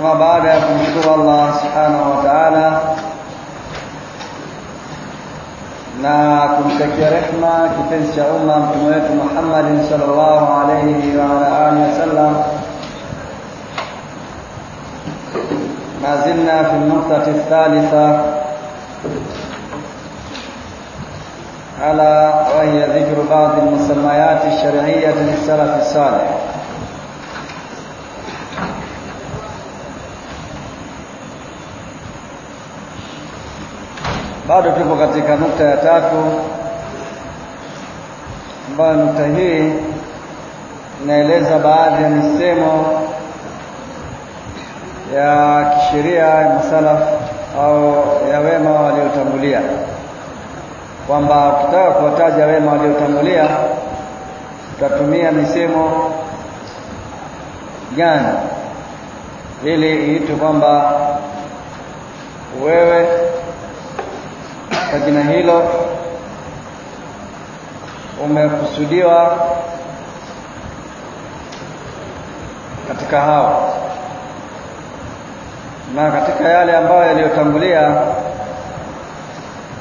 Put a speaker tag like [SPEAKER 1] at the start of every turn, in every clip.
[SPEAKER 1] أما بعد نشكر الله سبحانه وتعالى. نا كم تكرهنا كتن شعوما كمويت محمد صلى الله عليه وعلى آله وسلم. ما زلنا في النقطة الثالثة على وهي ذكر بعض المسميات الشرعية للسلف الصالح. Bado tupo katika nukta ya tatu ambayo nukta hii inaeleza baadhi ya misemo ya kisheria ya masalaf au ya wema waliotangulia. Kwamba ukitaka kuwataja wema waliotangulia tutatumia misemo gani? Ili iitwe kwamba wewe kwa jina hilo umekusudiwa katika hao. Na katika yale ambayo yaliyotangulia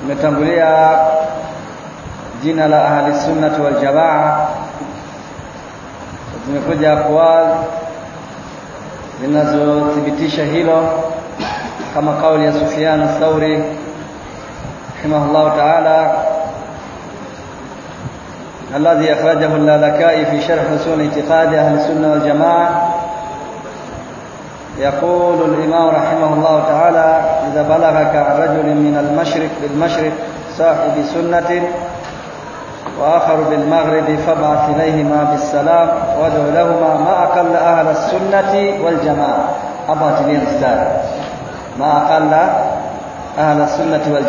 [SPEAKER 1] imetangulia jina la ahli sunnati wal jamaa. Zimekuja aqwal zinazothibitisha hilo kama kauli ya Sufyan ath-Thauri رحمه الله تعالى الذي أخرجه اللالكائي في شرح أصول اعتقاد أهل السنة والجماعة. يقول الإمام رحمه الله تعالى إذا بلغك عن رجل من المشرق بالمشرق صاحب سنة وآخر بالمغرب فابعث إليهما بالسلام وادعو لهما ما أقل أهل السنة والجماعة. أبعث لي ما أقل ahla sunnati wal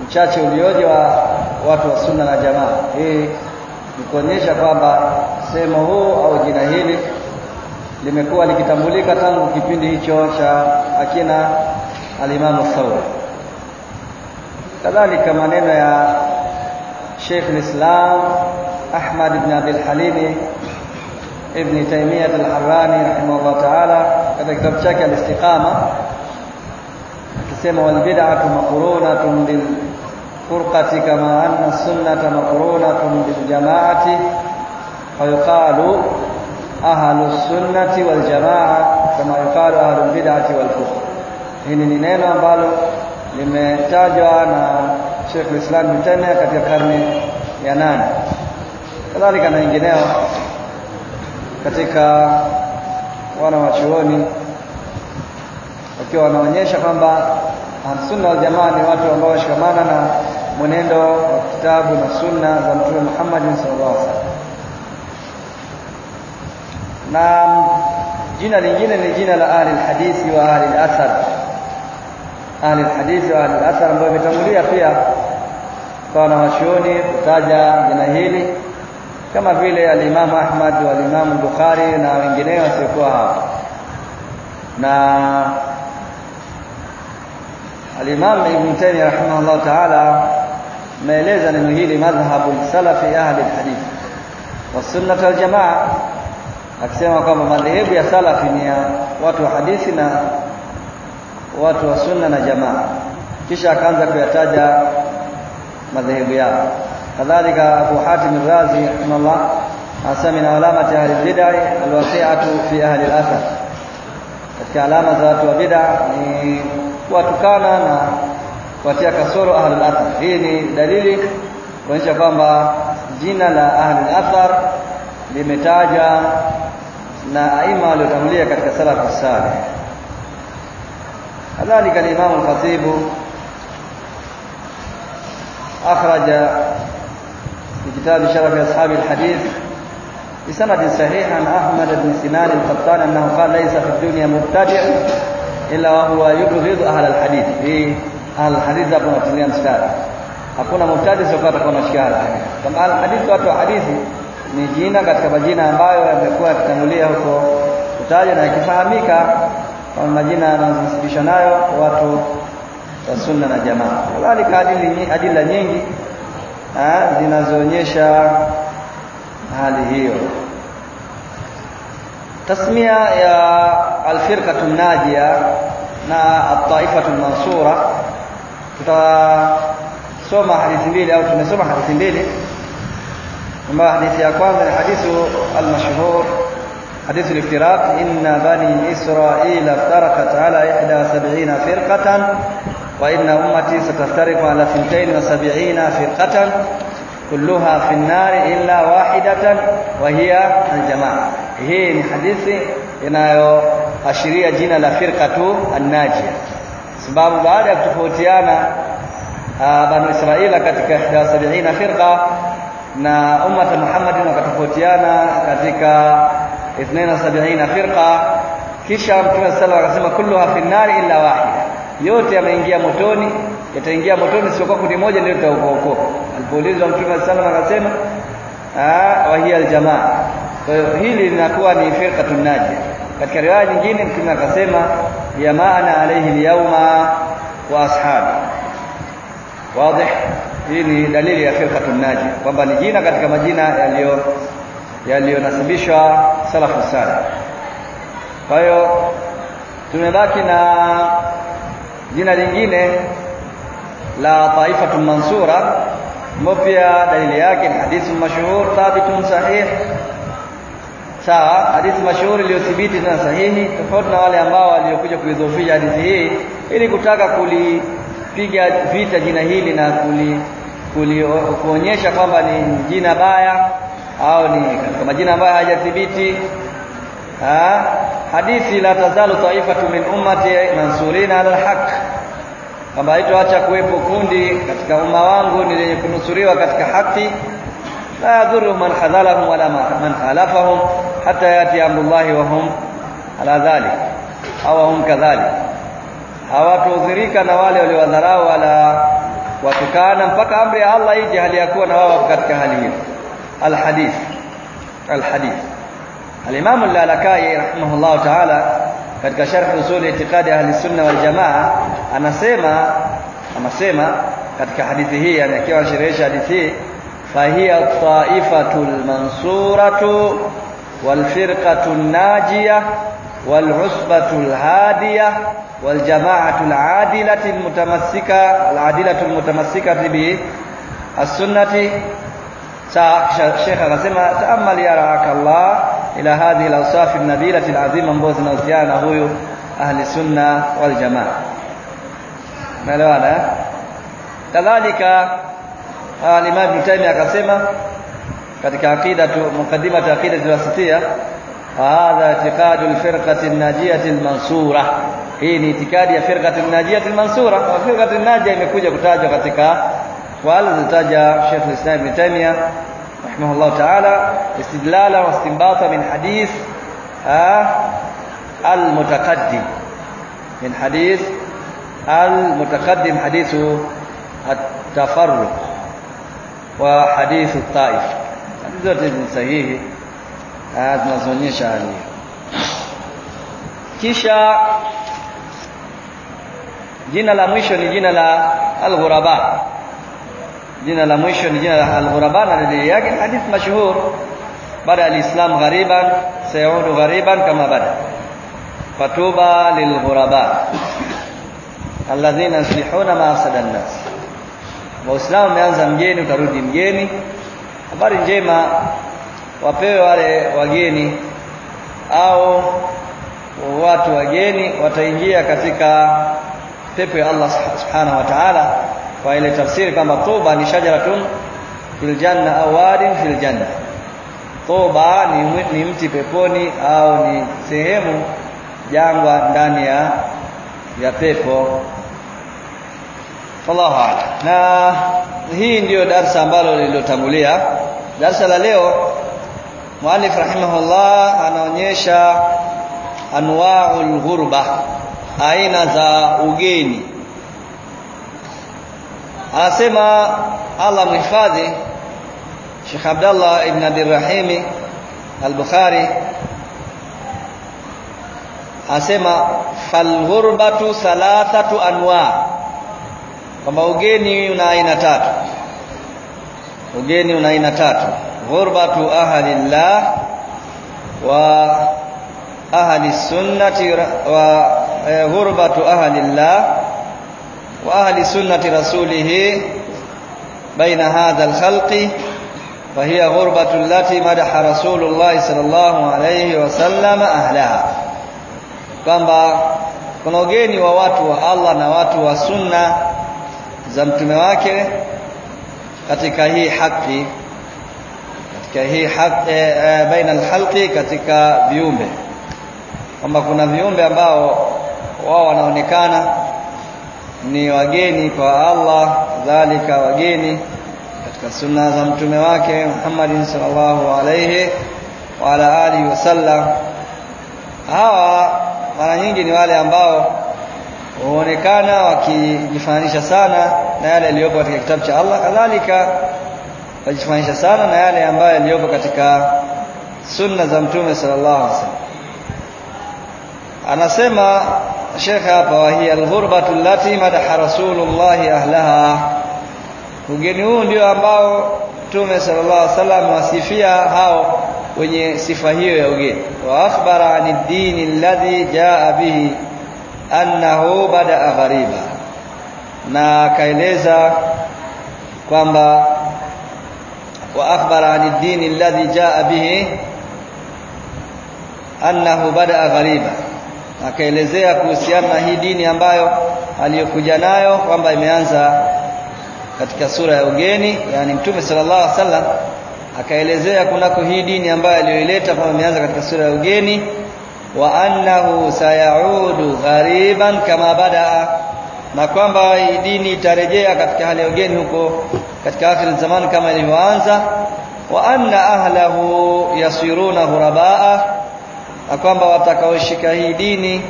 [SPEAKER 1] jamaa uchache ulioje wa watu wa sunna na jamaa hii ni kuonyesha kwamba sehemu huu au jina hili limekuwa likitambulika tangu kipindi hicho cha akina alimamu Sauri. kadhalika maneno ya Sheikh al-Islam Ahmad ibn Abi al-Halim ibn Taymiyyah al-Harrani rahimahullah ta'ala katika kitabu chake al-Istiqama akisema wal bid'atu maqrunatun bil jama'ati fa yuqalu ahlu sunnati wal jamaa kama yuqalu ahlu bid'ati wal furqa hili ni neno ambalo limetajwa na Sheikh Islam Taymiyyah katika karne ya nane. Kadhalika na wengineo katika wana wachuoni wakiwa wanaonyesha kwamba sunna wal jamaa ni watu ambao washikamana na mwenendo wa kitabu na sunna za Mtume Muhammad sallallahu alaihi wasallam. Na jina lingine ni jina la ahli hadithi wa ahli al-athar. Ahli hadithi wa ahli al-athar ambao imetangulia pia kwa wanawachuoni kutaja jina hili kama vile alimamu Ahmad wa al-Imam Bukhari na wengineo wasiokuwa hapa na alimamu Ibn Taymiyyah rahimahullah ta'ala maeleza neno hili madhhabu salafi ahli alhadith wa sunnah aljamaa akisema kwamba madhehebu ya salafi ni ya watu wa hadithi na watu wa sunna na jamaa. Kisha akaanza kuyataja madhehebu yao. Kadhalika Abu Hatim al-Razi rahimahullah asema min alamati ahli bid'ah alwasi'atu fi ahli al-athar. Katika alama za watu wa bid'ah ni kuwatukana na kuwatia kasoro ahlul athar. Hii ni dalili kuonyesha kwamba jina la ahlul athar limetaja na aima waliotangulia katika salafu salih. Kadhalika al-Imam al-Khatib akhraja fi kitab sharaf ashab al-hadith بسند صحيح عن أحمد بن سنان القطان أنه قال ليس في الدنيا مبتدع illa wa huwa yubghidhu ahla hadith ahla alhadith hapo natulia mstari. Hakuna mubtadi sio kwa atakuwa anashika al kama alhadith watu wa hadithi ni jina katika majina ambayo yamekuwa yakitangulia huko kutaja na yakifahamika kwa majina yanayosibishwa nayo watu wa sunna na jamaa. Kadhalika adili adila nyingi zinazoonyesha hali hiyo. Tasmia ya alfirqatu najia na at-taifatu mansura tutasoma hadithi mbili au tumesoma hadithi mbili ambayo hadithi ya kwanza ni hadithu al-mashhur حديث الافتراق إن بني إسرائيل افترقت على 71 فرقة وإن أمتي ستفترق على 72 فرقة كلها في النار إلا واحدة وهي الجماعة ni hadithi inayoashiria jina la firqatu an-najia sababu baada ya kutofautiana banu israila katika 70 firqa na ummata muhammadin wakatofautiana katika 72 firqa. Kisha mtume alayhi wasallam kulluha fi nari illa wahida. Yote yameingia motoni yataingia motoni sio kwa kundi moja ndio litaokoka alipoulizwa mtume wasallam akasema ah wa hiya aljamaa. Kwa hiyo hili linakuwa ni firqatun najia katika riwaya nyingine mtume akasema ya maana alayhi alyawma wa ashabi. Wazi hii ni dalili ya firqatun naji kwamba ni jina katika majina yaliyo yaliyonasibishwa salafu salih. Kwa hiyo tumebaki na jina lingine la taifatu mansura ambayo pia dalili yake hadithu mashhur thabitun sahih sawa hadithi mashuhuri iliyothibiti na sahihi tofauti na wale ambao waliokuja kuidhoofisha hadithi hii ili kutaka kulipiga vita jina hili na kuli, kuonyesha kwamba ni jina baya au ni katika majina ambayo hayajathibiti. Hadithi la tazalu taifatu min ummati mansurina ala alhaq kwamba itoacha kuwepo kundi katika umma wangu ni lenye kunusuriwa katika haki la yadhuru man khadhalahum wala man khalafahum حتى يأتي أمر الله وهم على ذلك. أو هم كذلك. أو حواتوذريكا نوالي وليوذراء ولا وتكانا فك أمر الله يجي هل يكون وفقت كهليم الحديث. الحديث. الإمام اللالكاي رحمه الله تعالى katika sharh usul i'tiqad ahli sunna wal jamaa anasema anasema katika hadithi hii anakiwa sharh hadithi fa فهي الطائفة المنصورة wal firqatul najiyah wal usbatul hadiyah wal jama'atul adilatil mutamassika al adilatul mutamassikati bi as-sunnati Sheikh akasema taamal yaraka Allah ila hadhihi al-awsaf an-nabila al-azima ambazo zinahusiana na huyu ahli sunna wal jamaa. Umeelewana? Kadhalika Imam Ibn Taymiyyah akasema katika akida mukaddima ya akida alwasitia hadha i'tiqadu alfirqati an-najiyati al-mansura hii ni itikadi ya firqati an-najiyati al-mansura na firqati an-najiyah imekuja kutajwa katika wala zitaja Sheikh al-Islam Ibn Taymiyyah rahimahullah ta'ala istidlala wa istinbata min hadith al-mutaqaddim min hadith المتقدم حديث التفرق وحديث الطائف zote ni sahihi zinazoonyesha hali hiyo kisha jina la mwisho ni jina la al-ghuraba jina la mwisho ni jina la al-ghuraba na dalili yake hadith mashhur bada al-islam ghariban sayaudu ghariban kama bada fatuba lilghuraba alladhina yuslihuna ma afsada an-nas waislamu wameanza mgeni utarudi mgeni habari njema wapewe wale wageni au watu wageni wataingia katika pepo ya Allah subhanahu wa ta'ala kwa ile tafsiri kwamba toba ni shajaratun fil janna au wadin fil janna. Toba ni, ni mti peponi au ni sehemu jangwa ndani ya ya pepo. Allahu na hii ndiyo darsa ambalo lililotangulia darsa la leo muallif rahimahullah anaonyesha anwa'ul ghurba aina za ugeni. Anasema Allah mhifadhi Sheikh Abdullah ibn Abdurrahim al-Bukhari anasema fal ghurbatu thalathatu anwa kwamba ugeni una aina tatu ugeni una aina tatu ghurbatu ahlillah wa ahli sunnati wa eh, ghurbatu ahlillah wa ahli sunnati rasulih baina hadha alkhalqi فهي غربة التي مدح رسول الله صلى الله عليه وسلم أهلها kwamba kuna ugeni wa watu wa Allah na watu wa sunna za mtume wake katika hii haki katika hii haki e, e, baina alhalqi katika viumbe. Kwamba kuna viumbe ambao wao wanaonekana ni wageni kwa Allah dhalika wageni katika sunna za mtume wake Muhammad sallallahu alayhi wa ala alihi wasallam hawa mara nyingi ni wale ambao huonekana wakijifananisha sana na yale yaliyopo katika kitabu cha Allah kadhalika wajifananisha sana na yale ambayo yaliyopo katika sunna za mtume sallallahu alaihi wasallam anasema Sheikh hapa wa hiya alghurbatu allati madaha rasulullahi ahlaha ugeni huu ndio ambao mtume sallallahu alaihi wasallam wasifia hao wenye sifa hiyo ya ugeni wa akhbara ani dini alladhi jaa bihi annahu badaa ghariba na akaeleza kwamba wa akhbara ani dini alladhi jaa bihi annahu badaa ghariba. Akaelezea kuhusiana na hii dini ambayo aliyokuja nayo kwamba imeanza katika sura ya ugeni yani mtume sallallahu alaihi wasallam akaelezea kunako hii dini ambayo aliyoileta kwamba imeanza katika sura ya ugeni wa annahu sayaudu ghariban kama badaa na kwamba dini itarejea katika hali ya ugeni huko katika akhir zamani kama ilivyoanza wa anna ahlahu yasiruna ghurabaa na kwamba watakaoshika hii dini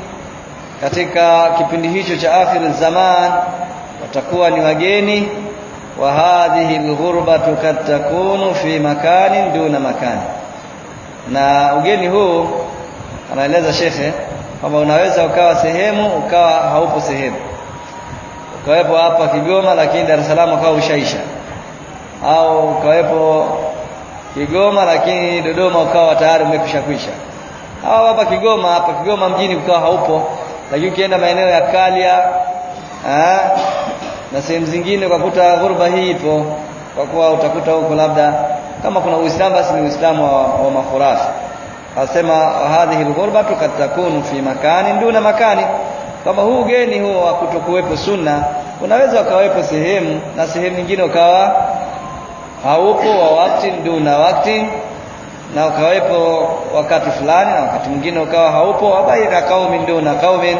[SPEAKER 1] katika kipindi hicho cha akhir zaman watakuwa ni wageni wa hadhihi alghurbatu kad takunu fi makanin duna makani. Na ugeni huu anaeleza shekhe kwamba unaweza ukawa sehemu ukawa haupo sehemu ukawepo hapa Kigoma lakini Dar es Salaam kawa ushaisha. Au kawepo Kigoma lakini Dodoma ukawa tayari umekwisha kwisha au hapa Kigoma hapa Kigoma mjini ukawa haupo lakini ukienda maeneo ya Kalia aa, na sehemu zingine ukakuta ghurba hii ipo kwa kuwa utakuta huko labda kama kuna Uislamu basi ni Uislamu wa, wa makhurafi asema hadhihi lghurbatu kad takunu fi makanin duna makani kama huu ugeni huo wa kutokuwepo sunna unaweza ukawepo sehemu na sehemu nyingine ukawa haupo wa wakati duna wakati na ukawepo wakati fulani na wakati mwingine ukawa haupo wa kaumi qaumin duna kaumi.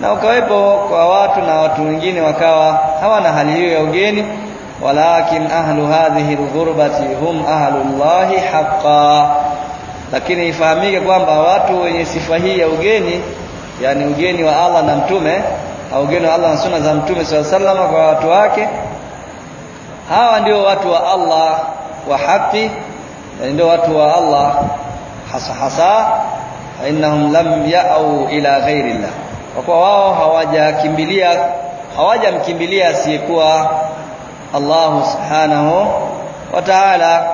[SPEAKER 1] Na ukawepo kwa watu na watu wengine wakawa hawana hali hiyo ya ugeni. Walakin ahlu hadhihi alghurbati hum ahlullahi haqqan lakini ifahamike kwamba watu wenye sifa hii ya ugeni yani ugeni wa Allah na mtume au ugeni wa Allah na sunna za mtume sallallahu kwa watu wake. Hawa ndio watu wa Allah wa haki yani ndio watu wa Allah hasa hasa innahum lam ya'u ila ghairi Allah kwa kuwa wao hawajakimbilia hawajamkimbilia asiyekuwa Allah subhanahu wa ta'ala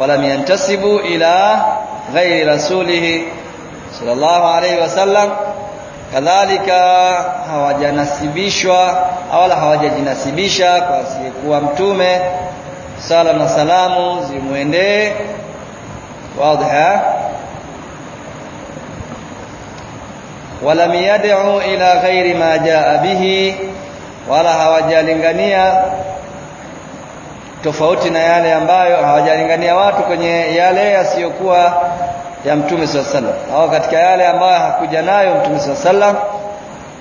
[SPEAKER 1] walam yantasibu ila ghairi rasulihi sallallahu alayhi wasallam kadhalika hawajanasibishwa wala hawajajinasibisha kwa asiyekuwa mtume sala na salamu zimwendee. Wazi walam yad'u ila ghairi ma jaa bihi wala hawajalingania tofauti na yale ambayo hawajalingania watu kwenye yale yasiyokuwa ya mtume swalla sallam au katika yale ambayo hakuja nayo mtume swalla sallam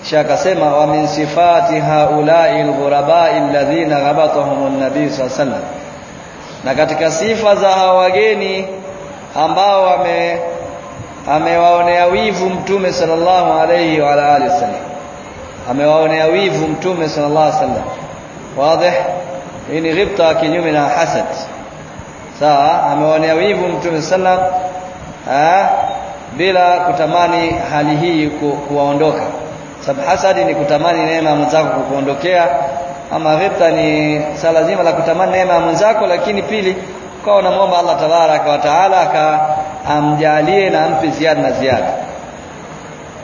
[SPEAKER 1] kisha akasema wa min sifati haula'i alghuraba'i alladhina ghabatahum an-nabi swalla sallam na katika sifa za hawa wageni ambao wame amewaonea wivu mtume sallallahu alayhi wa alihi wasallam. Amewaonea wivu mtume sallallahu alayhi wasallam. Wazi hii ni ghibta kinyume na hasad. Sawa amewaonea wivu mtume sallam eh bila kutamani hali hii ku, kuwaondoka sababu hasadi ni kutamani neema mwenzako kukuondokea ama ghibta ni sala zima la kutamani neema mwenzako lakini pili kwa unamwomba Allah tabaraka wa taala akamjalie na ampe ziada na ziada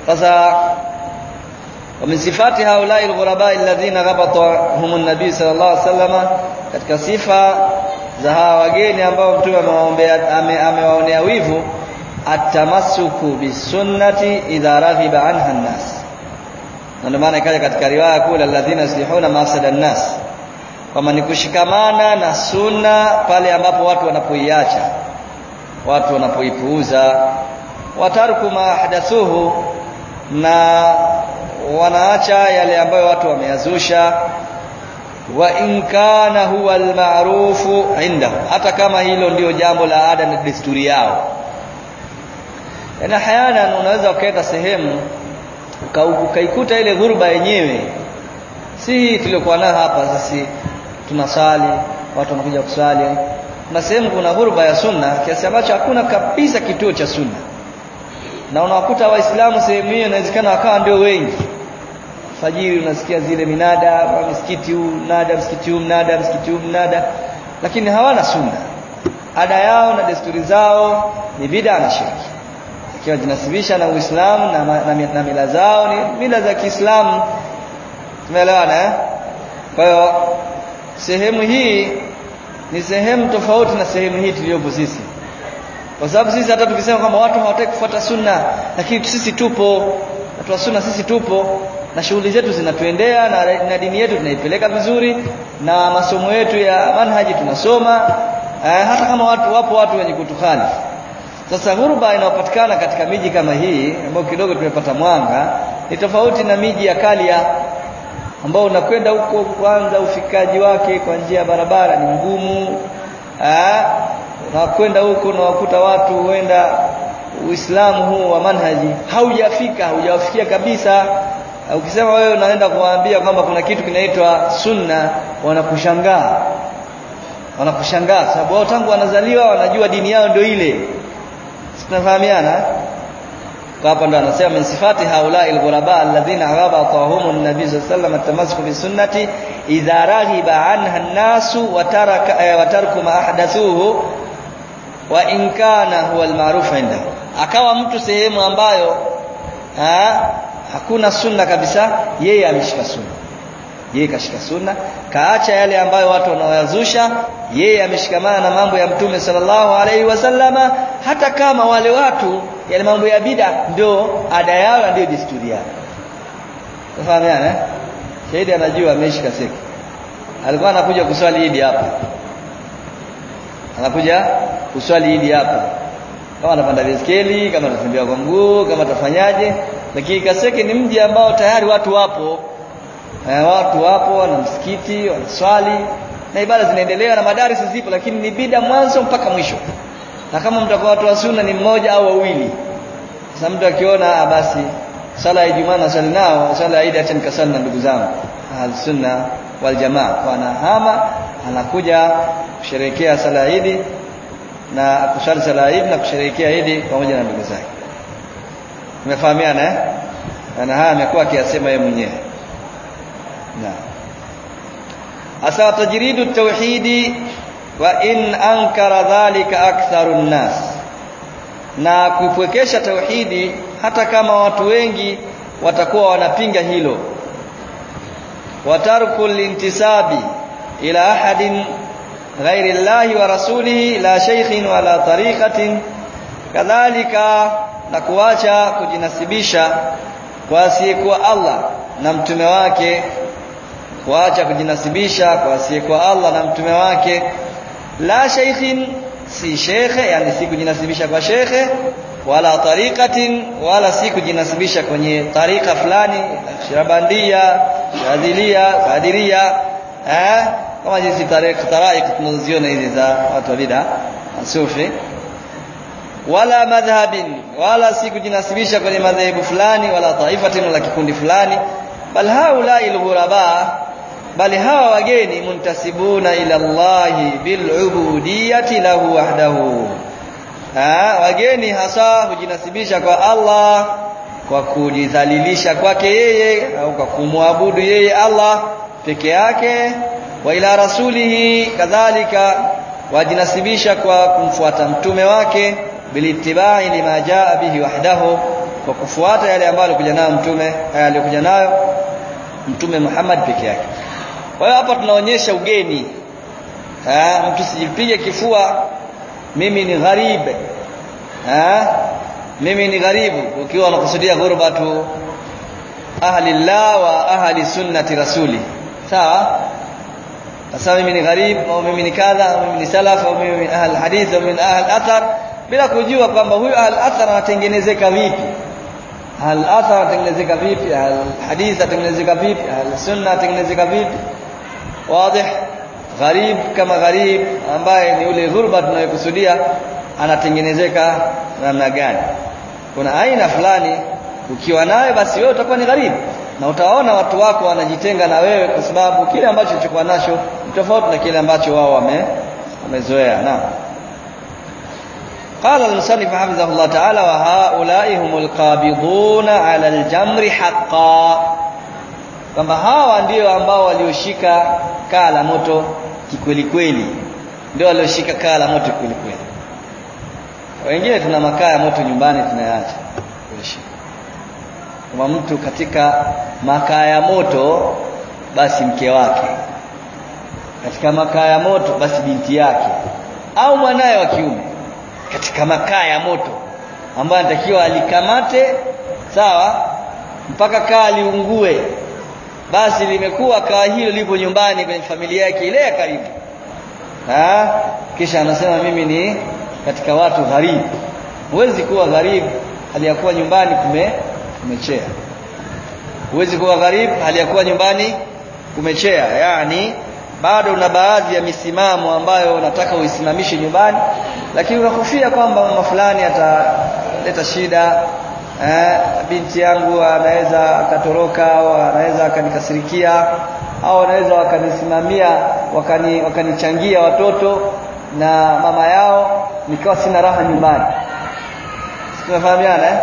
[SPEAKER 1] sasa ومن صفات هؤلاء الغرباء الذين غبطهم النبي صلى الله عليه وسلم katika sifa za hawa wageni ambao mtume amewaombea amewaonea wivu atamassuku bisunnati idha raghiba anha an-nas. Ndio maana ikaja katika riwaya kule alladhina yuslihuna an-nas. Kama ni kushikamana na sunna pale ambapo watu wanapoiacha watu wanapoipuuza. Watarku ma ahdathuhu na wanaacha yale ambayo watu wameyazusha. Wa in kana huwa almaarufu indahu hata kama hilo ndio jambo la ada na desturi yao na hayana unaweza ukaenda sehemu ukaikuta ile ghurba yenyewe. Si tuliokuwa nayo hapa sisi tunasali watu wanakuja kusali. Na sehemu kuna ghurba ya sunna kiasi ambacho hakuna kabisa kituo cha sunna. Na unawakuta waislamu sehemu hiyo inawezekana wakawa ndio wengi. Fajiri unasikia zile minada msikiti huu mnada msikiti huu mnada msikiti huu mnada. Lakini hawana sunna. Ada yao na desturi zao ni bid'a na shirki ikiwa jinasibisha na Uislamu na, na, na mila zao ni mila za Kiislamu. Tumeelewana eh? Kwa hiyo sehemu hii ni sehemu tofauti na sehemu hii tuliyopo sisi. Kwa sababu sisi hata tukisema kwamba watu hawataki kufuata sunna lakini sisi tupo. Watu wa sunna sisi tupo na shughuli zetu zinatuendea na, na dini yetu tunaipeleka vizuri na masomo yetu ya manhaji tunasoma eh, hata kama watu wapo watu wenye kutukhalifu sasa ghurba inayopatikana katika miji kama hii ambayo kidogo tumepata mwanga ni tofauti na miji ya Kalia ambao unakwenda huko kwanza ufikaji wake kwa njia ya barabara ni mgumu Na unakwenda huko unawakuta watu huenda Uislamu huu wa manhaji haujafika haujawafikia kabisa. Ukisema wewe unaenda kuwaambia kwamba kuna kitu kinaitwa sunna wanakushangaa. Wanakushangaa sababu wao tangu wanazaliwa wanajua dini yao ndio ile tunafahamiana hapa ndo anasema min sifati haula alghuraba alladhina ghabatahum an-nabi sallallahu alayhi wasallam bi sunnati idha raghiba anha an-nasu wa taraka wa tarku ma ahdathuhu wa in kana huwa al-ma'ruf indahu akawa mtu sehemu ambayo ha, hakuna sunna kabisa yeye ameshika sunna yeye kashika sunna kaacha yale ambayo watu wanaoyazusha. Yeye ameshikamana na mambo ya mtume sallallahu alaihi wasallama hata kama wale watu yale mambo ya bida ndio ada yao ndio desturi yao. Tafahamiana eh? Shahidi anajua ameshika siku alikuwa anakuja kuswali idi hapa. Anakuja kuswali idi hapa. Kama anapanda baiskeli kama anatembea kwa mguu kama atafanyaje. Lakini Kaseke ni mji ambao tayari watu wapo eh, watu wapo na msikiti wanaswali na ibada zinaendelea na madarisi zipo lakini ni bida mwanzo mpaka mwisho na kama mtakuwa watu wa sunna ni mmoja au wawili sasa mtu akiona basi sala ya Ijumaa na nao sala ya Eid acha nikasali na ndugu zangu ahli sunna wal jamaa kwa anahama anakuja kusherehekea sala ya Eid na kusali sala ya Eid na kusherehekea Eid pamoja na ndugu zake Tumefahamiana eh? Na haya amekuwa akiyasema yeye mwenyewe. Na. Asa tajridu tauhidi wa in ankara dhalika aktharun nas. Na kupwekesha tauhidi hata kama watu wengi watakuwa wanapinga hilo. Watarku lintisabi ila ahadin ghairi Allahi wa rasulihi la shaykhin wala tariqatin kadhalika na kuacha kujinasibisha kwa asiyekuwa Allah na mtume wake kuacha kujinasibisha kwa asiyekuwa Allah na mtume wake. La shaykhin si shekhe yani si kujinasibisha kwa shekhe wala tariqatin wala si kujinasibisha kwenye tarika fulani shirabandia shadhilia kadiria eh? Kama jinsi tarika taraik tunaziona hizi za watu wa bid'a sufi wala madhhabin wala si kujinasibisha kwenye madhehebu fulani wala taifatin wala kikundi fulani. Bal haula alghuraba bali hawa wageni muntasibuna ila Allahi bilubudiyati lahu wahdahu. Ha, wageni hasa hujinasibisha kwa Allah kwa kujidhalilisha kwake yeye au kwa kumwabudu yeye Allah peke yake wa ila rasulihi kadhalika wajinasibisha kwa kumfuata mtume wake bilittibai lima jaa bihi wahdahu kwa kufuata yale ambayo alikuja nayo mtume alikuja nayo mtume Muhammad peke yake kwa hiyo hapa tunaonyesha ugeni. Ah, mtu sijipige kifua mimi ni gharibe. ha? mimi ni gharibu ukiwa unakusudia ghurbatu ahli Allah wa ahli sunnati rasuli. Sawa? Sasa mimi ni gharib au mimi ni kadha au mimi ni salaf au mimi ni ahli hadith au mimi ahli athar bila kujua kwamba huyu ahli athar anatengenezeka vipi. Ahli athar anatengenezeka vipi? Ahli hadith anatengenezeka vipi? Ahli sunna anatengenezeka vipi wazi gharib kama gharib ambaye ni ule ghurba tunayokusudia anatengenezeka namna gani kuna aina fulani ukiwa nayo basi wewe utakuwa ni gharibu na utawaona watu wako wanajitenga na wewe kwa sababu kile ambacho ulichokuwa nacho ni tofauti na kile ambacho wao wame wamezoea naam قال المصنف حفظه الله تعالى وهؤلاء هم القابضون على الجمر حقا kwamba hawa ndio ambao walioshika kaa la moto kikweli kweli. Ndio walioshika kaa la moto kweli kweli. Wengine tuna makaa ya moto nyumbani tunayaacha kama mtu katika makaa ya moto basi mke wake. Katika makaa ya moto basi binti yake. Au mwanaye wa kiume katika makaa ya moto ambaye anatakiwa alikamate sawa mpaka kaa liungue basi limekuwa kaa hilo lipo nyumbani kwenye familia yake ile ya karibu. Ha? kisha anasema mimi ni katika watu gharibu. Huwezi kuwa gharibu hali ya kuwa nyumbani kume kumechea. Huwezi kuwa gharibu hali nyumbani kumechea. Yani bado una baadhi ya misimamo ambayo unataka uisimamishe nyumbani lakini unahofia kwamba mama fulani ataleta shida eh, binti yangu anaweza akatoroka au anaweza akanikasirikia au anaweza wakanisimamia wakani wakanichangia watoto na mama yao nikawa sina raha nyumbani. Tunafahamiana eh?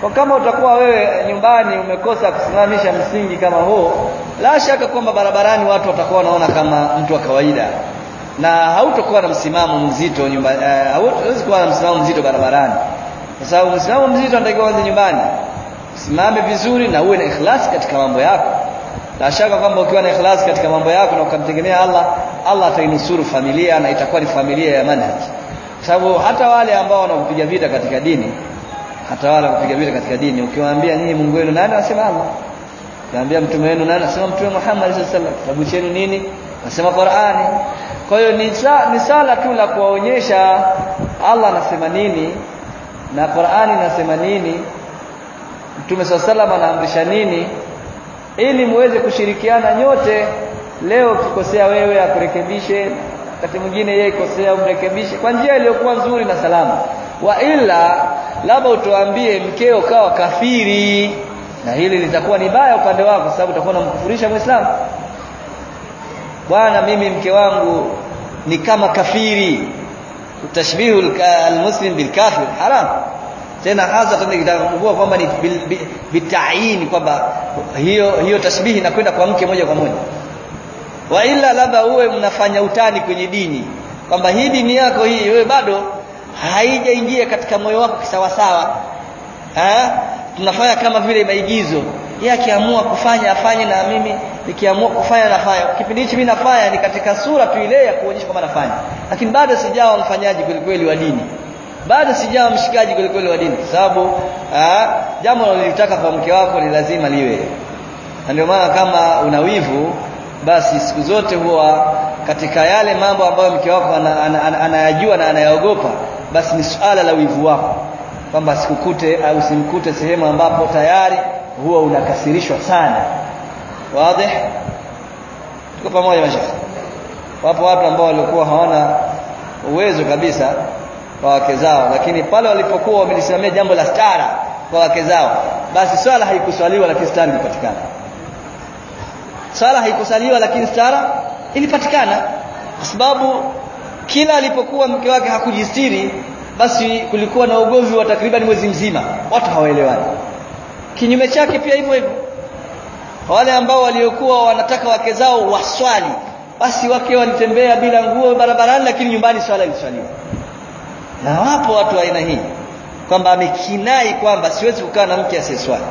[SPEAKER 1] kwa kama utakuwa wewe nyumbani umekosa kusimamisha msingi kama huo la shaka kwamba barabarani watu watakuwa wanaona kama mtu wa kawaida. Na hautakuwa na msimamo mzito nyumbani eh, hauwezi kuwa na msimamo mzito barabarani kwa sababu msimamo mzito unatakiwa uanze nyumbani. Simame vizuri na uwe na ikhlasi katika mambo yako. La shaka kwamba ukiwa na ikhlasi katika mambo yako na ukamtegemea Allah Allah atainusuru familia na itakuwa ni familia ya manhaj. Kwa sababu hata wale ambao wanakupiga vita katika dini hata wale wanakupiga vita katika dini ukiwaambia nyinyi Mungu wenu nani anasema Allah. Ukiwaambia mtume wenu nani anasema mtume Muhammad sallallahu alaihi wasallam. Kitabu chenu nini anasema Qur'ani. Kwa hiyo ni sala tu la kuwaonyesha Allah anasema nini na Qur'ani inasema nini? Mtume SAW anaamrisha nini? Ili muweze kushirikiana nyote leo ukikosea wewe akurekebishe wakati mwingine yeye kosea umrekebishe kwa njia iliyokuwa nzuri na salama. Wa ila labda utuambie mkeo kawa kafiri na hili litakuwa ni baya upande wako sababu utakuwa unamkufurisha Muislamu. Bwana mimi mke wangu ni kama kafiri tashbihu almuslim bilkafir haram. Tena hasa tunataka kwamba ni bitaini kwamba hiyo hiyo tashbihi inakwenda kwa mke moja kwa moja. Wa ila labda uwe mnafanya utani kwenye dini kwamba hii dini yako hii wewe bado haijaingia katika moyo wako kisawasawa. Tunafanya kama vile maigizo. Yeye akiamua kufanya afanye na mimi nikiamua kufanya nafanya. Kipindi hichi mimi nafanya ni katika sura tu ile ya kuonyesha kwamba nafanya. Lakini bado sijawa mfanyaji kweli kweli wa dini. Bado sijawa mshikaji kweli kweli wa dini. Kwa sababu jambo unalotaka kwa mke wako ni lazima liwe. Na ndio maana kama una wivu basi siku zote huwa katika yale mambo ambayo mke wako anayajua ana, ana, ana na anayaogopa basi ni suala la wivu wako. Kwamba sikukute au simkute sehemu ambapo tayari huwa unakasirishwa sana wazi tuko pamoja mashaka wapo watu ambao walikuwa hawana uwezo kabisa kwa wake zao? Lakini pale walipokuwa wamelisimamia jambo la stara kwa wake zao basi swala haikusaliwa lakini stara ilipatikana. Swala haikusaliwa lakini stara ilipatikana. Kwa sababu kila alipokuwa mke wake hakujistiri basi kulikuwa na ugomvi wa takriban mwezi mzima. Watu hawaelewani. Kinyume chake pia hivyo hivyo wale ambao waliokuwa wanataka wake zao waswali basi wake walitembea bila nguo barabarani lakini nyumbani swala iliswaliwa. Na wapo watu wa aina hii kwamba amekinai kwamba siwezi kukaa na mke asiyeswali.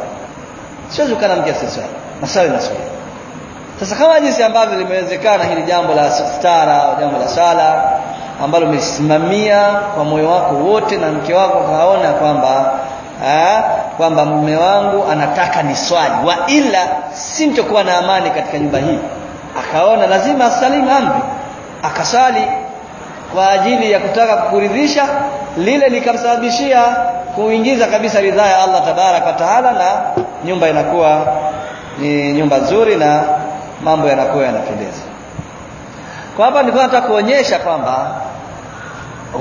[SPEAKER 1] Siwezi kukaa na mke asiyeswali. Maswali na swali. Sasa kama jinsi ambavyo limewezekana hili jambo la stara jambo la sala ambalo umesimamia kwa moyo wako wote na mke wako kaona kwamba kwamba mume wangu anataka niswali wa ila sintokuwa na amani katika nyumba hii. Akaona lazima asalimu amri. Akasali kwa ajili ya kutaka kukuridhisha lile likamsababishia kuingiza kabisa ridhaa ya Allah tabarak wa taala na nyumba inakuwa ni nyumba nzuri na mambo yanakuwa yanapendeza. Kwa hapa nilikuwa nataka kuonyesha kwamba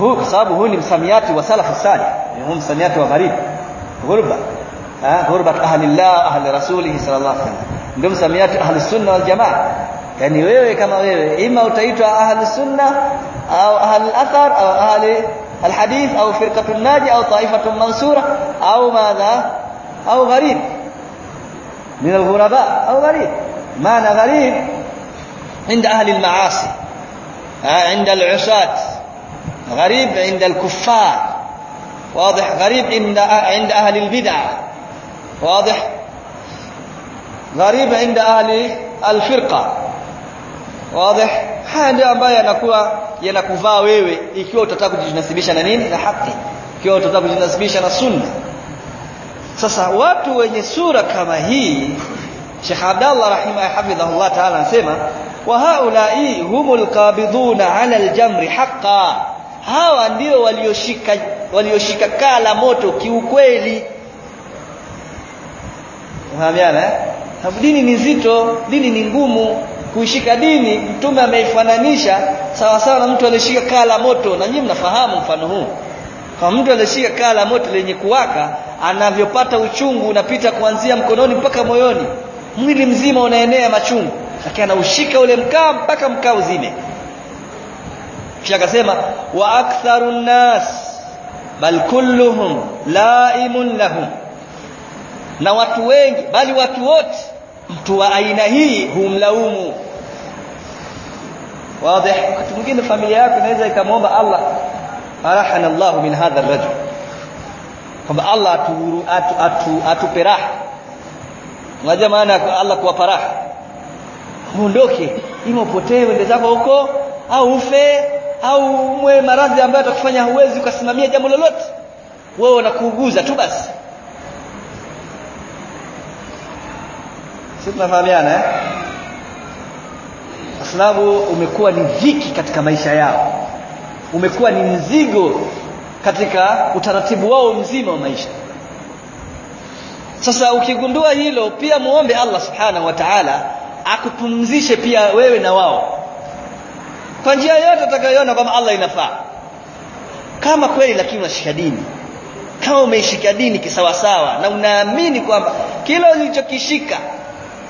[SPEAKER 1] huu kwa sababu huu ni msamiati wa salafu salih. Huu msamiati wa غربة. ها غربة أهل الله أهل رسوله صلى الله عليه وسلم. دم سميات أهل السنة والجماعة. يعني ويوي كما ويوي. إما وتأيتوا أهل السنة أو أهل الأثر أو أهل الحديث أو فرقة الناجي أو طائفة منصورة أو ماذا؟ أو غريب. من الغرباء أو غريب. معنى غريب عند أهل المعاصي. عند العصاة. غريب عند الكفار. واضح غريب عند عند أهل البدع واضح غريب عند أهل الفرقة واضح haya ndio ambayo yanakuwa yanakuvaa wewe ikiwa utataka kujinasibisha na nini na haki ikiwa utataka kujinasibisha na sunna sasa watu wenye sura kama hii Sheikh Abdallah rahimah hafidhahullah ta'ala anasema wa haulai humul qabiduna ala aljamri haqqan hawa ndio walioshika walioshika kala moto kiukweli Unafahamiana eh? Dini ni nzito, dini ni ngumu. Kuishika dini mtume ameifananisha sawa sawa na mtu aliyeshika kaa la moto na nyinyi mnafahamu mfano huu. Kwa mtu aliyeshika kaa la moto lenye kuwaka anavyopata uchungu unapita kuanzia mkononi mpaka moyoni. Mwili mzima unaenea machungu. Lakini anaushika ule mkaa mpaka mkaa uzime. Kisha akasema wa aktharun nas bal kulluhum laimun lahum na watu wengi bali watu wote mtu wa aina hii humlaumu wazi wakati mwingine familia yako inaweza ikamwomba Allah arahana Allah min hadha ar-rajul kwamba Allah atu, atu, atu, atupe raha unajua maana Allah kuwapa raha muondoke ima upotee uende zako huko au ufe au mwe maradhi ambayo atakufanya huwezi ukasimamia jambo lolote. Wewe unakuuguza tu basi. Sisi tunafahamiana eh? Kwa sababu umekuwa ni dhiki katika maisha yao. Umekuwa ni mzigo katika utaratibu wao mzima wa maisha. Sasa ukigundua hilo pia muombe Allah subhanahu wa ta'ala akupumzishe pia wewe na wao kwa njia yote utakayoona kwamba Allah inafaa. Kama kweli lakini unashika dini. Kama umeishika dini kisawasawa na unaamini kwamba kila ulichokishika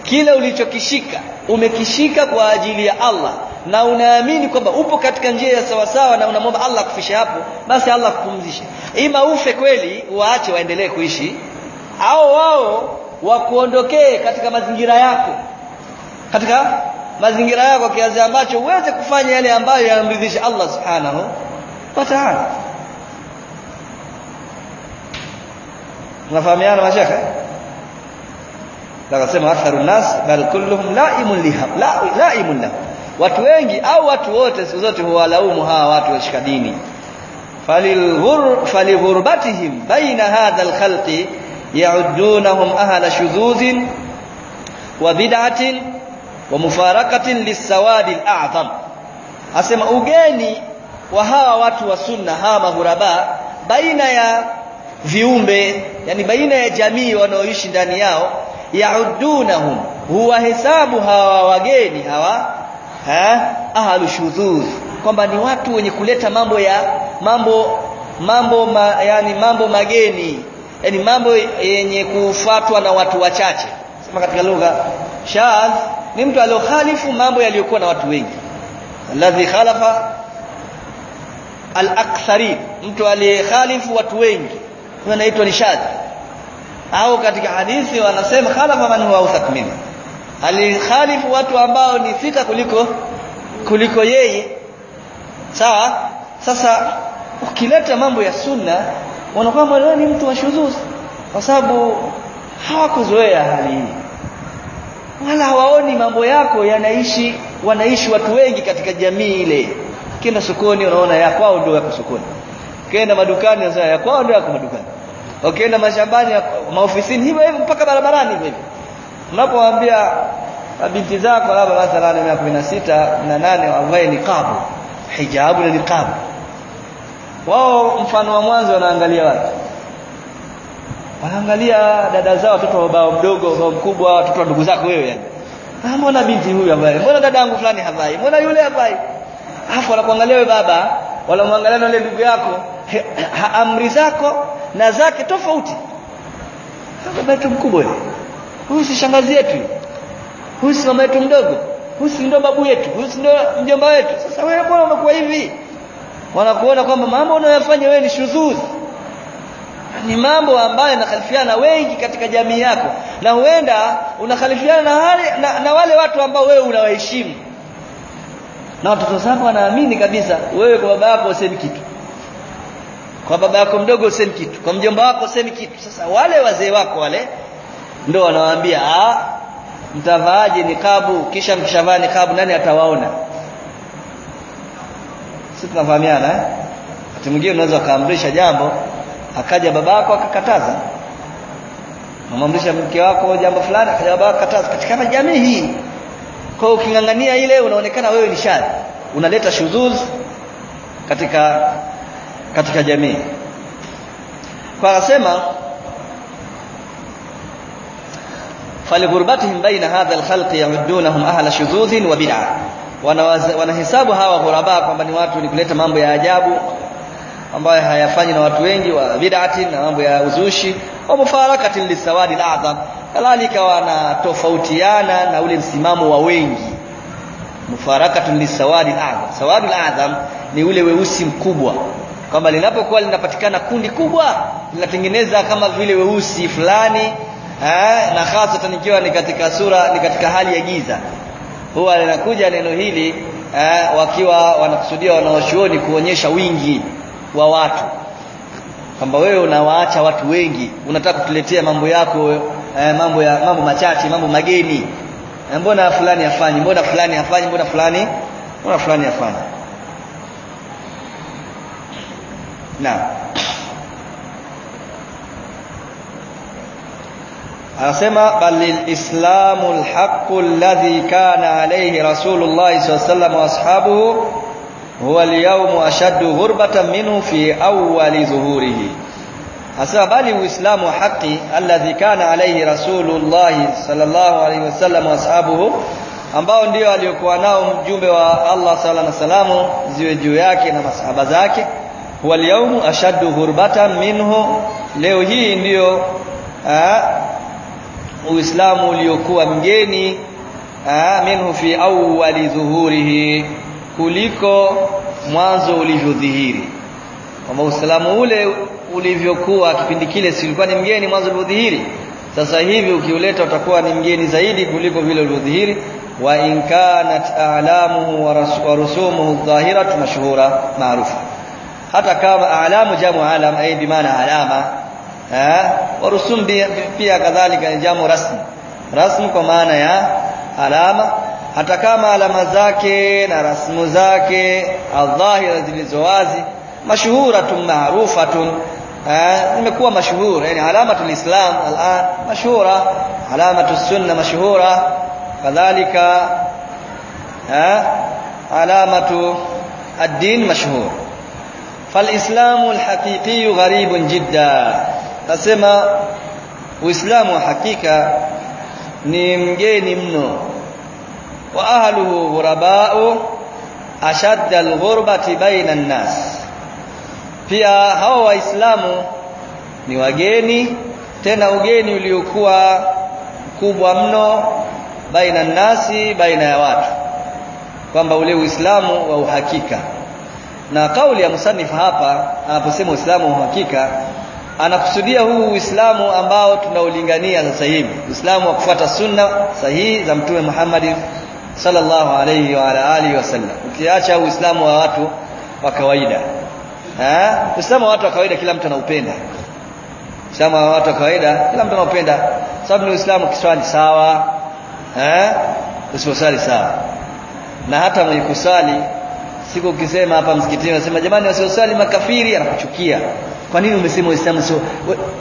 [SPEAKER 1] kila ulichokishika umekishika kwa ajili ya Allah na unaamini kwamba upo katika njia ya sawasawa na unamwomba Allah akufishe hapo basi Allah akupumzishe. Ima ufe kweli waache waendelee kuishi au wao wakuondokee katika mazingira yako. Katika mazingira yako kiasi ambacho uweze kufanya yale ambayo yanamridhisha Allah subhanahu wa ta'ala tunafahamiana mashaka akasema aktharu nas bal kulluhum laimun liha la, laimun lahu watu wengi au watu wote siku zote huwalaumu hawa watu washika dini falilghur falighurbatihim baina hadha alkhalqi ya'uddunahum ahla shudhuzin wa bid'atin wa mufarakatin lisawadi al'azam. Asema ugeni wa hawa watu wa sunna hawa mahuraba baina ya viumbe yani baina ya jamii wanaoishi ndani yao yaudunahum huwa hesabu hawa wageni hawa ha ahlu shuzuz kwamba ni watu wenye kuleta mambo ya mambo mambo ma, yani mambo mageni yani mambo yenye kufuatwa na watu wachache. Sema katika lugha shadh ni mtu aliokhalifu mambo yaliyokuwa na watu wengi. Alladhi khalafa al-akthari mtu aliyekhalifu watu wengi. Huyo anaitwa nishadi. Au katika hadithi wanasema khalafa man huwa awthaq minhu. Alikhalifu watu ambao ni thika kuliko kuliko yeye. Sawa? Sasa ukileta mambo ya sunna wanakuwa ni mtu wa shuzuz kwa sababu hawakuzoea hali hii wala hawaoni mambo yako yanaishi wanaishi watu wengi katika jamii ile. Kenda sokoni unaona ya kwao ndio yako sokoni. Kenda madukani unasema ya kwao ndio yako madukani. Ukienda mashambani maofisini hivyo hivyo mpaka barabarani hivyo unapowaambia binti zako labda mathalan miaka 16 na 8 wavae niqabu hijabu na niqabu wao mfano wa mwanzo wanaangalia wapi wanaangalia dada zao watoto wa baba mdogo baba mkubwa watoto wa ndugu zako wewe yani. Ah mbona binti huyu havai mbona dada yangu fulani havai mbona yule havai Alafu wanakuangalia wewe baba wala muangalia na yule ndugu yako amri zako na zake tofauti. Baba yetu mkubwa yule huyu si shangazi yetu huyu. Si mama yetu mdogo. Huyu si ndo babu yetu. Huyu si ndo mjomba wetu. Sasa wewe mbona umekuwa hivi? Wanakuona kwamba mambo unayofanya wewe ni shudhudh ni mambo ambayo yanakhalifiana wengi katika jamii yako. Na huenda unakhalifiana na, na, na wale watu ambao wewe unawaheshimu. Na watoto zako wanaamini kabisa wewe kwa baba yako usemi kitu. Kwa baba yako mdogo usemi kitu. Kwa mjomba wako usemi kitu. Sasa wale wazee wako wale ndio wanawaambia ah mtavaaje nikabu kisha mkishavaa nikabu nani atawaona? Sisi tunafahamiana eh? Wakati mwingine unaweza kaamrisha jambo akaja babako akakataza unamwamrisha mke wako jambo fulani akaja babako akakataza katika jamii hii kwa ukingangania ile unaonekana wewe ni shari unaleta shuzuz katika katika jamii kwa anasema فلغربتهم بين هذا الخلق يعدونهم أهل شذوذ وبدعة wanahesabu hawa ghuraba kwamba ni watu ni kuleta mambo ya ajabu ambayo hayafanyi na watu wengi wa bid'ati na mambo ya uzushi wa mufarakati lisawadi al-a'zam. Kadhalika wanatofautiana na ule msimamo wa wengi. Mufarakati lisawadi al-a'zam. Sawadi al-a'zam ni ule weusi mkubwa. Kwamba linapokuwa linapatikana kundi kubwa linatengeneza kama vile weusi fulani eh, na hasa tanikiwa ni katika sura ni katika hali ya giza. Huwa linakuja neno hili eh, wakiwa wanakusudia wanaoshuoni kuonyesha wingi wa watu kwamba wewe unawaacha watu wengi unataka kutuletea mambo yako eh, mambo ya mambo machache mambo mageni. Eh, mbona fulani afanye mbona fulani afanye mbona fulani mbona fulani afanye na anasema balil lislamu alhaqu alladhi kana alayhi rasulullah sallallahu alayhi wasallam wa ashabuhu huwa alyawm ashaddu ghurbatan minhu fi awwali zuhurihi. Asema bali uislamu haqi alladhi kana alayhi rasulullah sallallahu alayhi wasallam wa ashabuhu ambao ndio aliokuwa nao mjumbe wa Allah sala na salamu ziwe juu yake na masahaba zake. Huwa alyawm ashaddu hurbatan minhu. Leo hii ndio uislamu uliokuwa mgeni minhu fi awwali dhuhurihi kuliko mwanzo ulivyodhihiri. Kwamba uislamu ule ulivyokuwa kipindi kile si ulikuwa ni mgeni mwanzo ulivyodhihiri. Sasa hivi ukiuleta utakuwa ni mgeni zaidi kuliko vile ulivyodhihiri. Wa in kanat a'lamuhu wa rusumuhu dhahiratu mashhura maarufu. Hata kama a'lamu jamu alam ay bi maana alama eh wa rusum pia kadhalika ni jamu rasmi. Rasmi kwa maana ya alama hata kama alama zake na rasmu zake adhahira zilizowazi mashuhuratun maarufatun imekuwa mashuhura yani alamatul islam al'an mashhura alamatus sunna mashhura kadhalika alamatu ad-din mashhur فالإسلام الحقيقي غريب جدا nasema uislamu wa hakika ni mgeni mno wa ahluhu ghurabau ashadda alghurbati baina an-nas. Pia hawa waislamu ni wageni tena ugeni uliokuwa mkubwa mno baina nasi baina ya watu. Kwamba ule uislamu wa uhakika. Na kauli ya musanifu hapa anaposema uislamu wa uhakika anakusudia huu uislamu ambao tunaulingania sasa hivi. Uislamu wa kufuata sunna sahihi za mtume Muhammad sallallahu alayhi wa ala alihi wasallam. Ukiacha uislamu wa watu wa kawaida. Eh uislamu wa watu wa kawaida kila mtu anaupenda. Uislamu wa watu wa kawaida kila mtu anaupenda. Sababu ni uislamu kiswali sawa. Eh usiposali sawa. Na hata mwenye kusali siku ukisema hapa msikitini unasema jamani wasiosali makafiri anakuchukia kwa nini umesema uislamu sio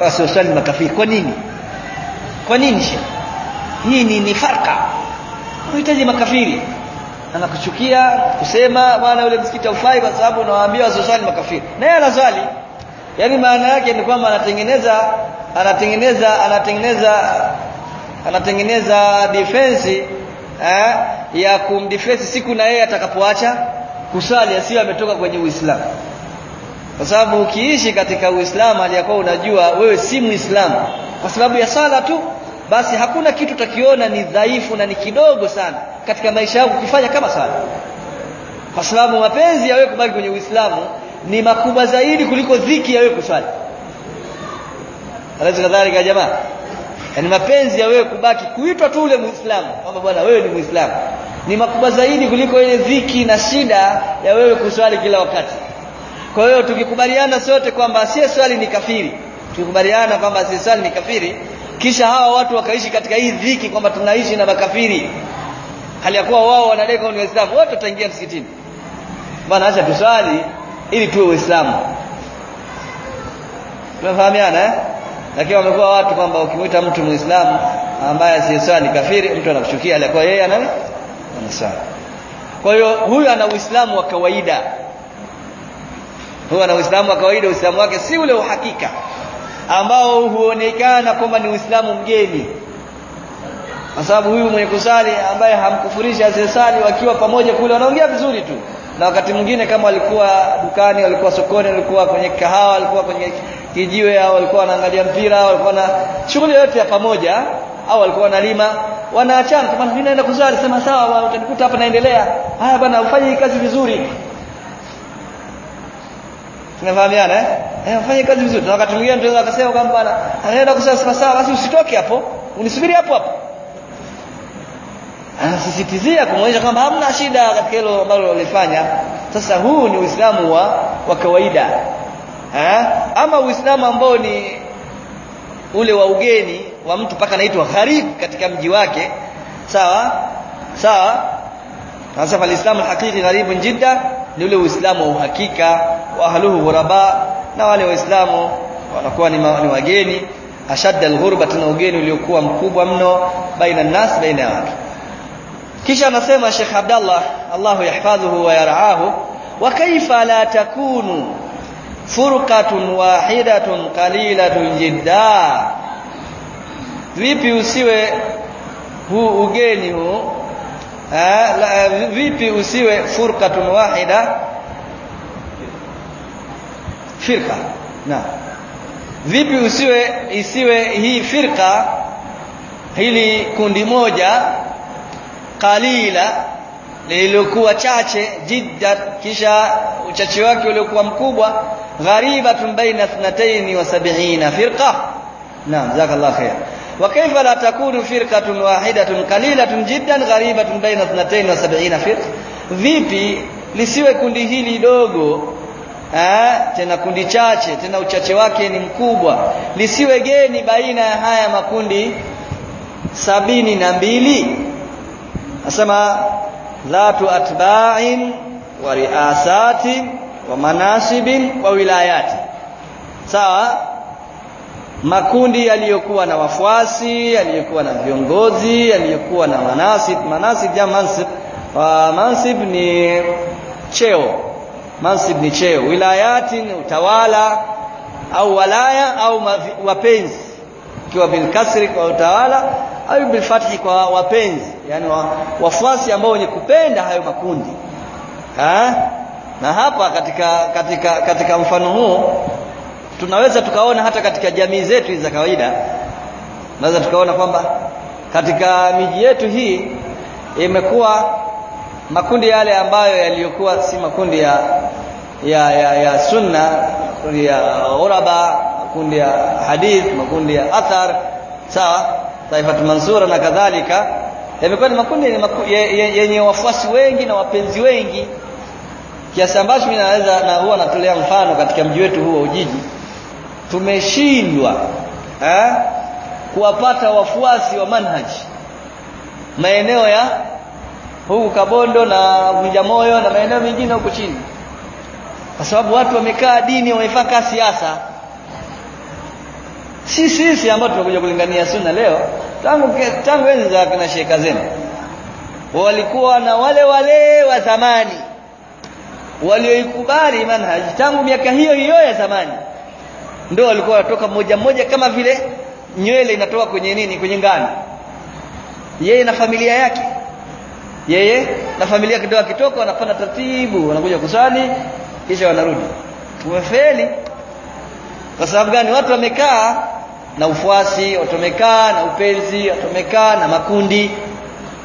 [SPEAKER 1] wasiosali makafiri? Kwa nini? Kwa nini hii ni ni farka unahitaji makafiri. Anakuchukia kusema bwana yule msikiti haufai kwa sababu unawaambia wasiosali makafiri. Na yeye anaswali yaani maana yake ni kwamba anatengeneza anatengeneza anatengeneza anatengeneza defense eh, ya kumdefense siku na yeye atakapoacha kusali asiwe ametoka kwenye Uislamu. Kwa sababu ukiishi katika Uislamu aliyakuwa unajua wewe si Muislamu. Kwa sababu ya sala tu basi hakuna kitu utakiona ni dhaifu na ni kidogo sana katika maisha yako ukifanya kama sala kwa sababu mapenzi ya wewe kubaki kwenye Uislamu ni makubwa zaidi kuliko dhiki ya wewe kuswali. Alazi kadhalika jamaa. Yani mapenzi ya wewe kubaki kuitwa tu ule muislamu kwamba bwana wewe ni muislamu. Ni makubwa zaidi kuliko ile dhiki na shida ya wewe kuswali kila wakati. Kwa hiyo tukikubaliana sote kwamba asiye swali ni kafiri tukikubaliana kwamba asiye swali ni kafiri kisha hawa watu wakaishi katika hii dhiki kwamba tunaishi na makafiri. Hali ya kuwa wao wanadai kwamba ni waislamu. Wote wataingia msikitini. Bwana acha tuswali ili tuwe waislamu. Tunafahamiana eh? Lakini wamekuwa watu kwamba ukimwita mtu muislamu ambaye asiyeswali kafiri mtu anakuchukia kuwa yeye ana anaswali kwa hiyo huyu ana uislamu wa kawaida. Huyu ana uislamu wa kawaida uislamu wake si ule uhakika ambao huonekana kwamba ni uislamu mgeni. Kwa sababu huyu mwenye kusali ambaye hamkufurisha asiyesali wakiwa pamoja kule wanaongea vizuri tu. Na wakati mwingine kama walikuwa dukani walikuwa sokoni walikuwa kwenye kahawa walikuwa kwenye kijiwe au walikuwa wanaangalia mpira au walikuwa na shughuli yote ya pamoja au walikuwa wanalima wanaachana. Kama mimi naenda sema sawa utanikuta hapa naendelea. Haya bwana ufanye kazi vizuri tunafahamiana eh? Eh ufanye kazi vizuri. Na wakati mwingine mtu akasema kwamba anaenda kusema sawa sawa basi usitoke hapo. Unisubiri hapo hapo. Anasisitizia kumwonyesha kwamba hamna shida katika hilo ambalo walifanya sasa huu ni uislamu wa wa kawaida. Eh? ama uislamu ambao ni ule wa ugeni wa mtu mpaka anaitwa gharib katika mji wake. Sawa? Sawa? Anasema alislamu alhaqiqi gharibun jidda ni ule uislamu wa uhakika wa ahluhu ghuraba na wale waislamu wanakuwa ni, ni wageni. Ashadda alghurba tuna ugeni uliokuwa mkubwa mno baina nas baina ya watu. Kisha anasema Sheikh Abdallah Allahu yahfadhuhu wa yaraahu wa kaifa la takunu furqatun wahidatun qalilatun jidda? Vipi usiwe huu ugeni huu eh, la, vipi usiwe furqatun wahida? Firqa na. Vipi usiwe isiwe hii firqa hili kundi moja qalila lililokuwa chache jidda kisha uchache wake uliokuwa mkubwa gharibatun baina ithnatayn wa sab'ina firqa. Naam jazakallahu khair wa لا la takunu firqatun wahidatun qalilatun jiddan gharibatun baina فرقة vipi lisiwe kundi hili dogo eh tena kundi chache tena uchache wake ni mkubwa lisiwe geni baina ya haya makundi sabini na mbili? Asema dhatu atba'in wa riasatin wa manasibin wa wilayati. Sawa makundi yaliyokuwa na wafuasi yaliyokuwa na viongozi yaliyokuwa na manasib manasib ya mansib. Uh, mansib ni cheo. Mansib ni cheo. Wilayati ni utawala au walaya au wapenzi. Ikiwa bilkasri kwa utawala au bilfathi kwa wapenzi. Yani wa, wafuasi ambao wenye kupenda hayo makundi. Ha? na hapa katika katika katika mfano huu tunaweza tukaona hata katika jamii zetu za kawaida. Tunaweza tukaona kwamba katika miji yetu hii imekuwa makundi yale ambayo yaliyokuwa si makundi ya ya ya, ya sunna makundi ya uraba makundi ya hadith makundi ya athar sawa taifa mansura na kadhalika. Yamekuwa ni makundi yenye wafuasi wengi na wapenzi wengi. Kiasi ambacho mimi naweza na huwa natolea mfano katika mji wetu huu wa Ujiji tumeshindwa eh kuwapata wafuasi wa manhaji maeneo ya huku Kabondo na Vunjamoyo na maeneo mengine huku chini. Kwa sababu watu wamekaa dini wamefaka siasa. Si sisi ambao tumekuja kulingania sunna leo tangu tangu enzi za kina Sheikh Kazem walikuwa na wale wale wa zamani walioikubali manhaji tangu miaka hiyo hiyo ya zamani ndio walikuwa watoka moja moja kama vile nywele inatoka kwenye nini kwenye ngano. Yeye na familia yake. Yeye na familia kidogo akitoka wanapanda taratibu wanakuja kusali kisha wanarudi. Tumefeli kwa sababu gani? Watu wamekaa na ufuasi watu wamekaa na upenzi watu wamekaa na makundi.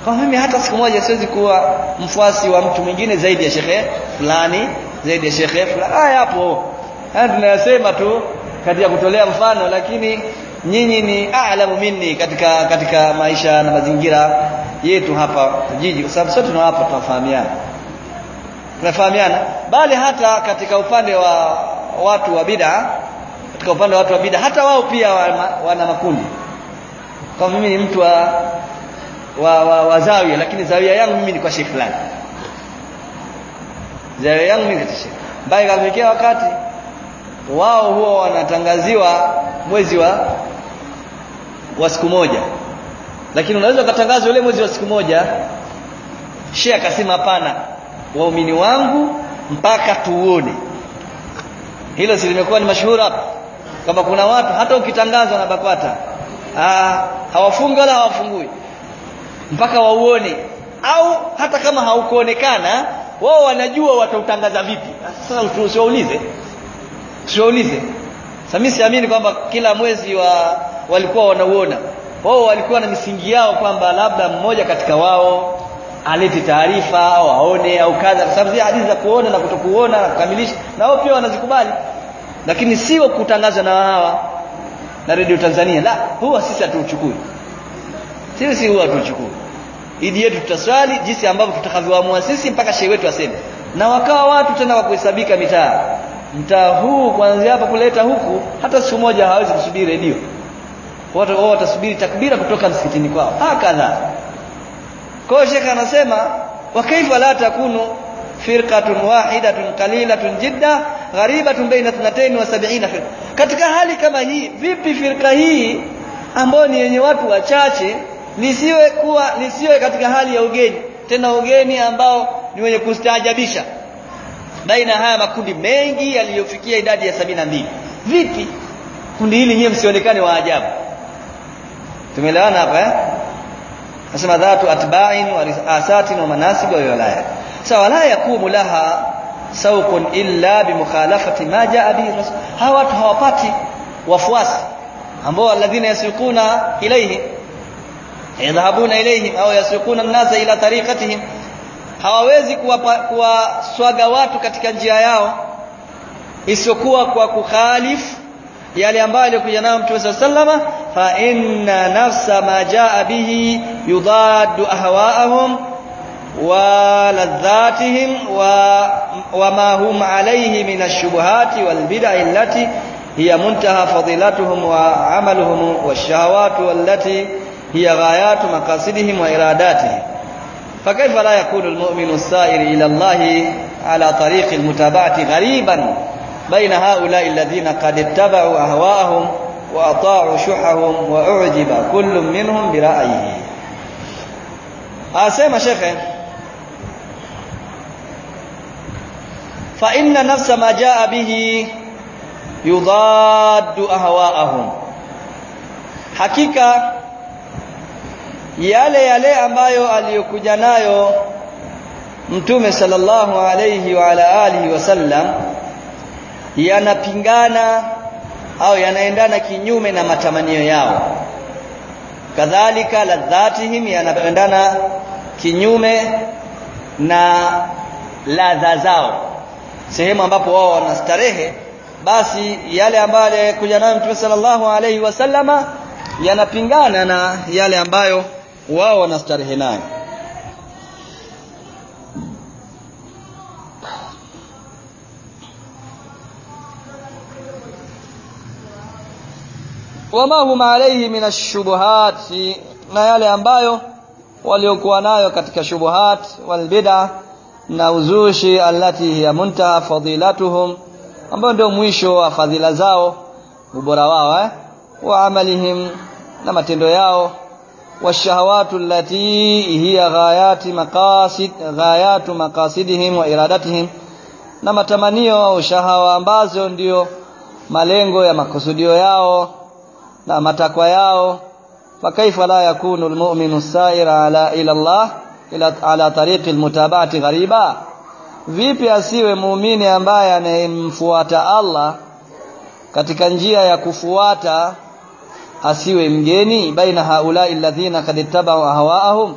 [SPEAKER 1] Kwa mimi hata siku moja siwezi kuwa mfuasi wa mtu mwingine zaidi ya shekhe fulani zaidi ya shekhe fulani haya hapo. Haya tunayasema tu katika kutolea mfano lakini nyinyi ni a'lamu minni katika katika maisha na mazingira yetu hapa jiji. Kwa sababu sote tunawapa tunafahamiana. Tunafahamiana. Bali hata katika upande wa watu wa bid'a katika upande wa watu wa bid'a hata wao pia wana, wana makundi. Kwa mimi ni mtu wa wa, wa, wa zawia lakini zawia yangu mimi ni kwa sheikh fulani. Zawia yangu mimi ni sheikh. Bali kafikia wakati wao huwa wanatangaziwa mwezi wa wa siku moja. Lakini unaweza ukatangazwa ule mwezi wa siku moja sheikh akasema hapana waumini wangu mpaka tuone. Hilo si limekuwa ni mashuhuri hapa? Kama kuna watu hata ukitangazwa na BAKWATA ah hawafungi wala hawafungui. Mpaka wauone. Au hata kama haukuonekana wao wanajua watautangaza vipi. Sasa usiwaulize usiwaulize sasa siamini kwamba kila mwezi wa walikuwa wanauona. Wao walikuwa na misingi yao kwamba labda mmoja katika wao alete taarifa au aone au kadha. Kwa sababu hadithi za kuona na kutokuona na kukamilisha na wao pia wanazikubali. Lakini sio kutangaza na hawa na Radio Tanzania. La huwa sisi hatuchukui sisi huwa hatuchukui idi yetu tutaswali jinsi ambavyo tutakavyoamua sisi mpaka shehe wetu aseme. Na wakawa watu tena wa kuhesabika mitaa mtaa huu kuanzia hapa kuleta huku hata siku moja hawezi kusubiri redio. Watu wao watasubiri takbira kutoka msikitini kwao. Hakadha. Kwa shekha anasema wa kaifa la takunu firqatun wahidatun qalilatun jidda gharibatun baina 72 firqa. Katika hali kama hii vipi firka hii ambayo ni yenye watu wachache lisiwe kuwa lisiwe katika hali ya ugeni tena ugeni ambao ni wenye kustaajabisha baina haya makundi mengi yaliyofikia idadi ya sabini na mbili. Vipi? Kundi hili nyewe msionekane wa ajabu. Tumeelewana hapa eh? Nasema dhatu atba'in wa asatin wa manasib wa wilaya. Sawa la yakumu laha sawqun illa bimukhalafati ma jaa bihi rasul. Hawa watu hawapati wafuasi ambao alladhina yasukuna ilayhi yadhhabuna ilayhim au yasukuna an-nasa ila tariqatihim hawawezi kuwaswaga watu katika njia yao isiyokuwa kwa kukhalifu yale ambayo alikuja nayo Mtume sallama fa inna nafsa ma jaa bihi yudaddu ahwaahum wa ladhatihim wa wama hum alayhi min ash-shubuhati wal bid'i allati hiya muntaha fadilatuhum wa amaluhum wash-shahawati allati hiya ghayatu maqasidihim wa iradatihim فكيف لا يكون المؤمن السائر إلى الله على طريق المتابعة غريبا بين هؤلاء الذين قد اتبعوا أهواءهم وأطاعوا شحهم وأعجب كل منهم برأيه؟ أسمى شيخ. فإن نفس ما جاء به يضاد أهواءهم. حقيقة yale yale ambayo aliyokuja nayo mtume sallallahu alayhi wa ala alihi wasallam yanapingana au yanaendana kinyume na matamanio yao. Kadhalika ladhatihim yanapendana kinyume na ladha zao. Sehemu ambapo wao wanastarehe basi yale ambayo kuja nayo Mtume sallallahu alayhi wasallama yanapingana na yale ambayo wao wanastarehe nayo wama hum alayhi min ash-shubuhat na yale ambayo waliokuwa nayo katika shubuhat wal bid'a na uzushi allati hiya muntaha fadilatuhum ambayo ndio mwisho wa fadhila zao ubora wao eh? wa amalihim na matendo yao washahawatu التي هي غايات مقاصد غايات مقاصدهم نما na matamanio au shahawa ambazo ndio malengo ya makusudio yao na matakwa yao. Fakaifa la yakunu almu'minu saira ala ila Allah ila ala tariqi almutaba'ati ghariba? Vipi asiwe muumini ambaye anayemfuata Allah katika njia ya kufuata asiwe mgeni baina haulai alladhina kad ittaba'u ahwa'ahum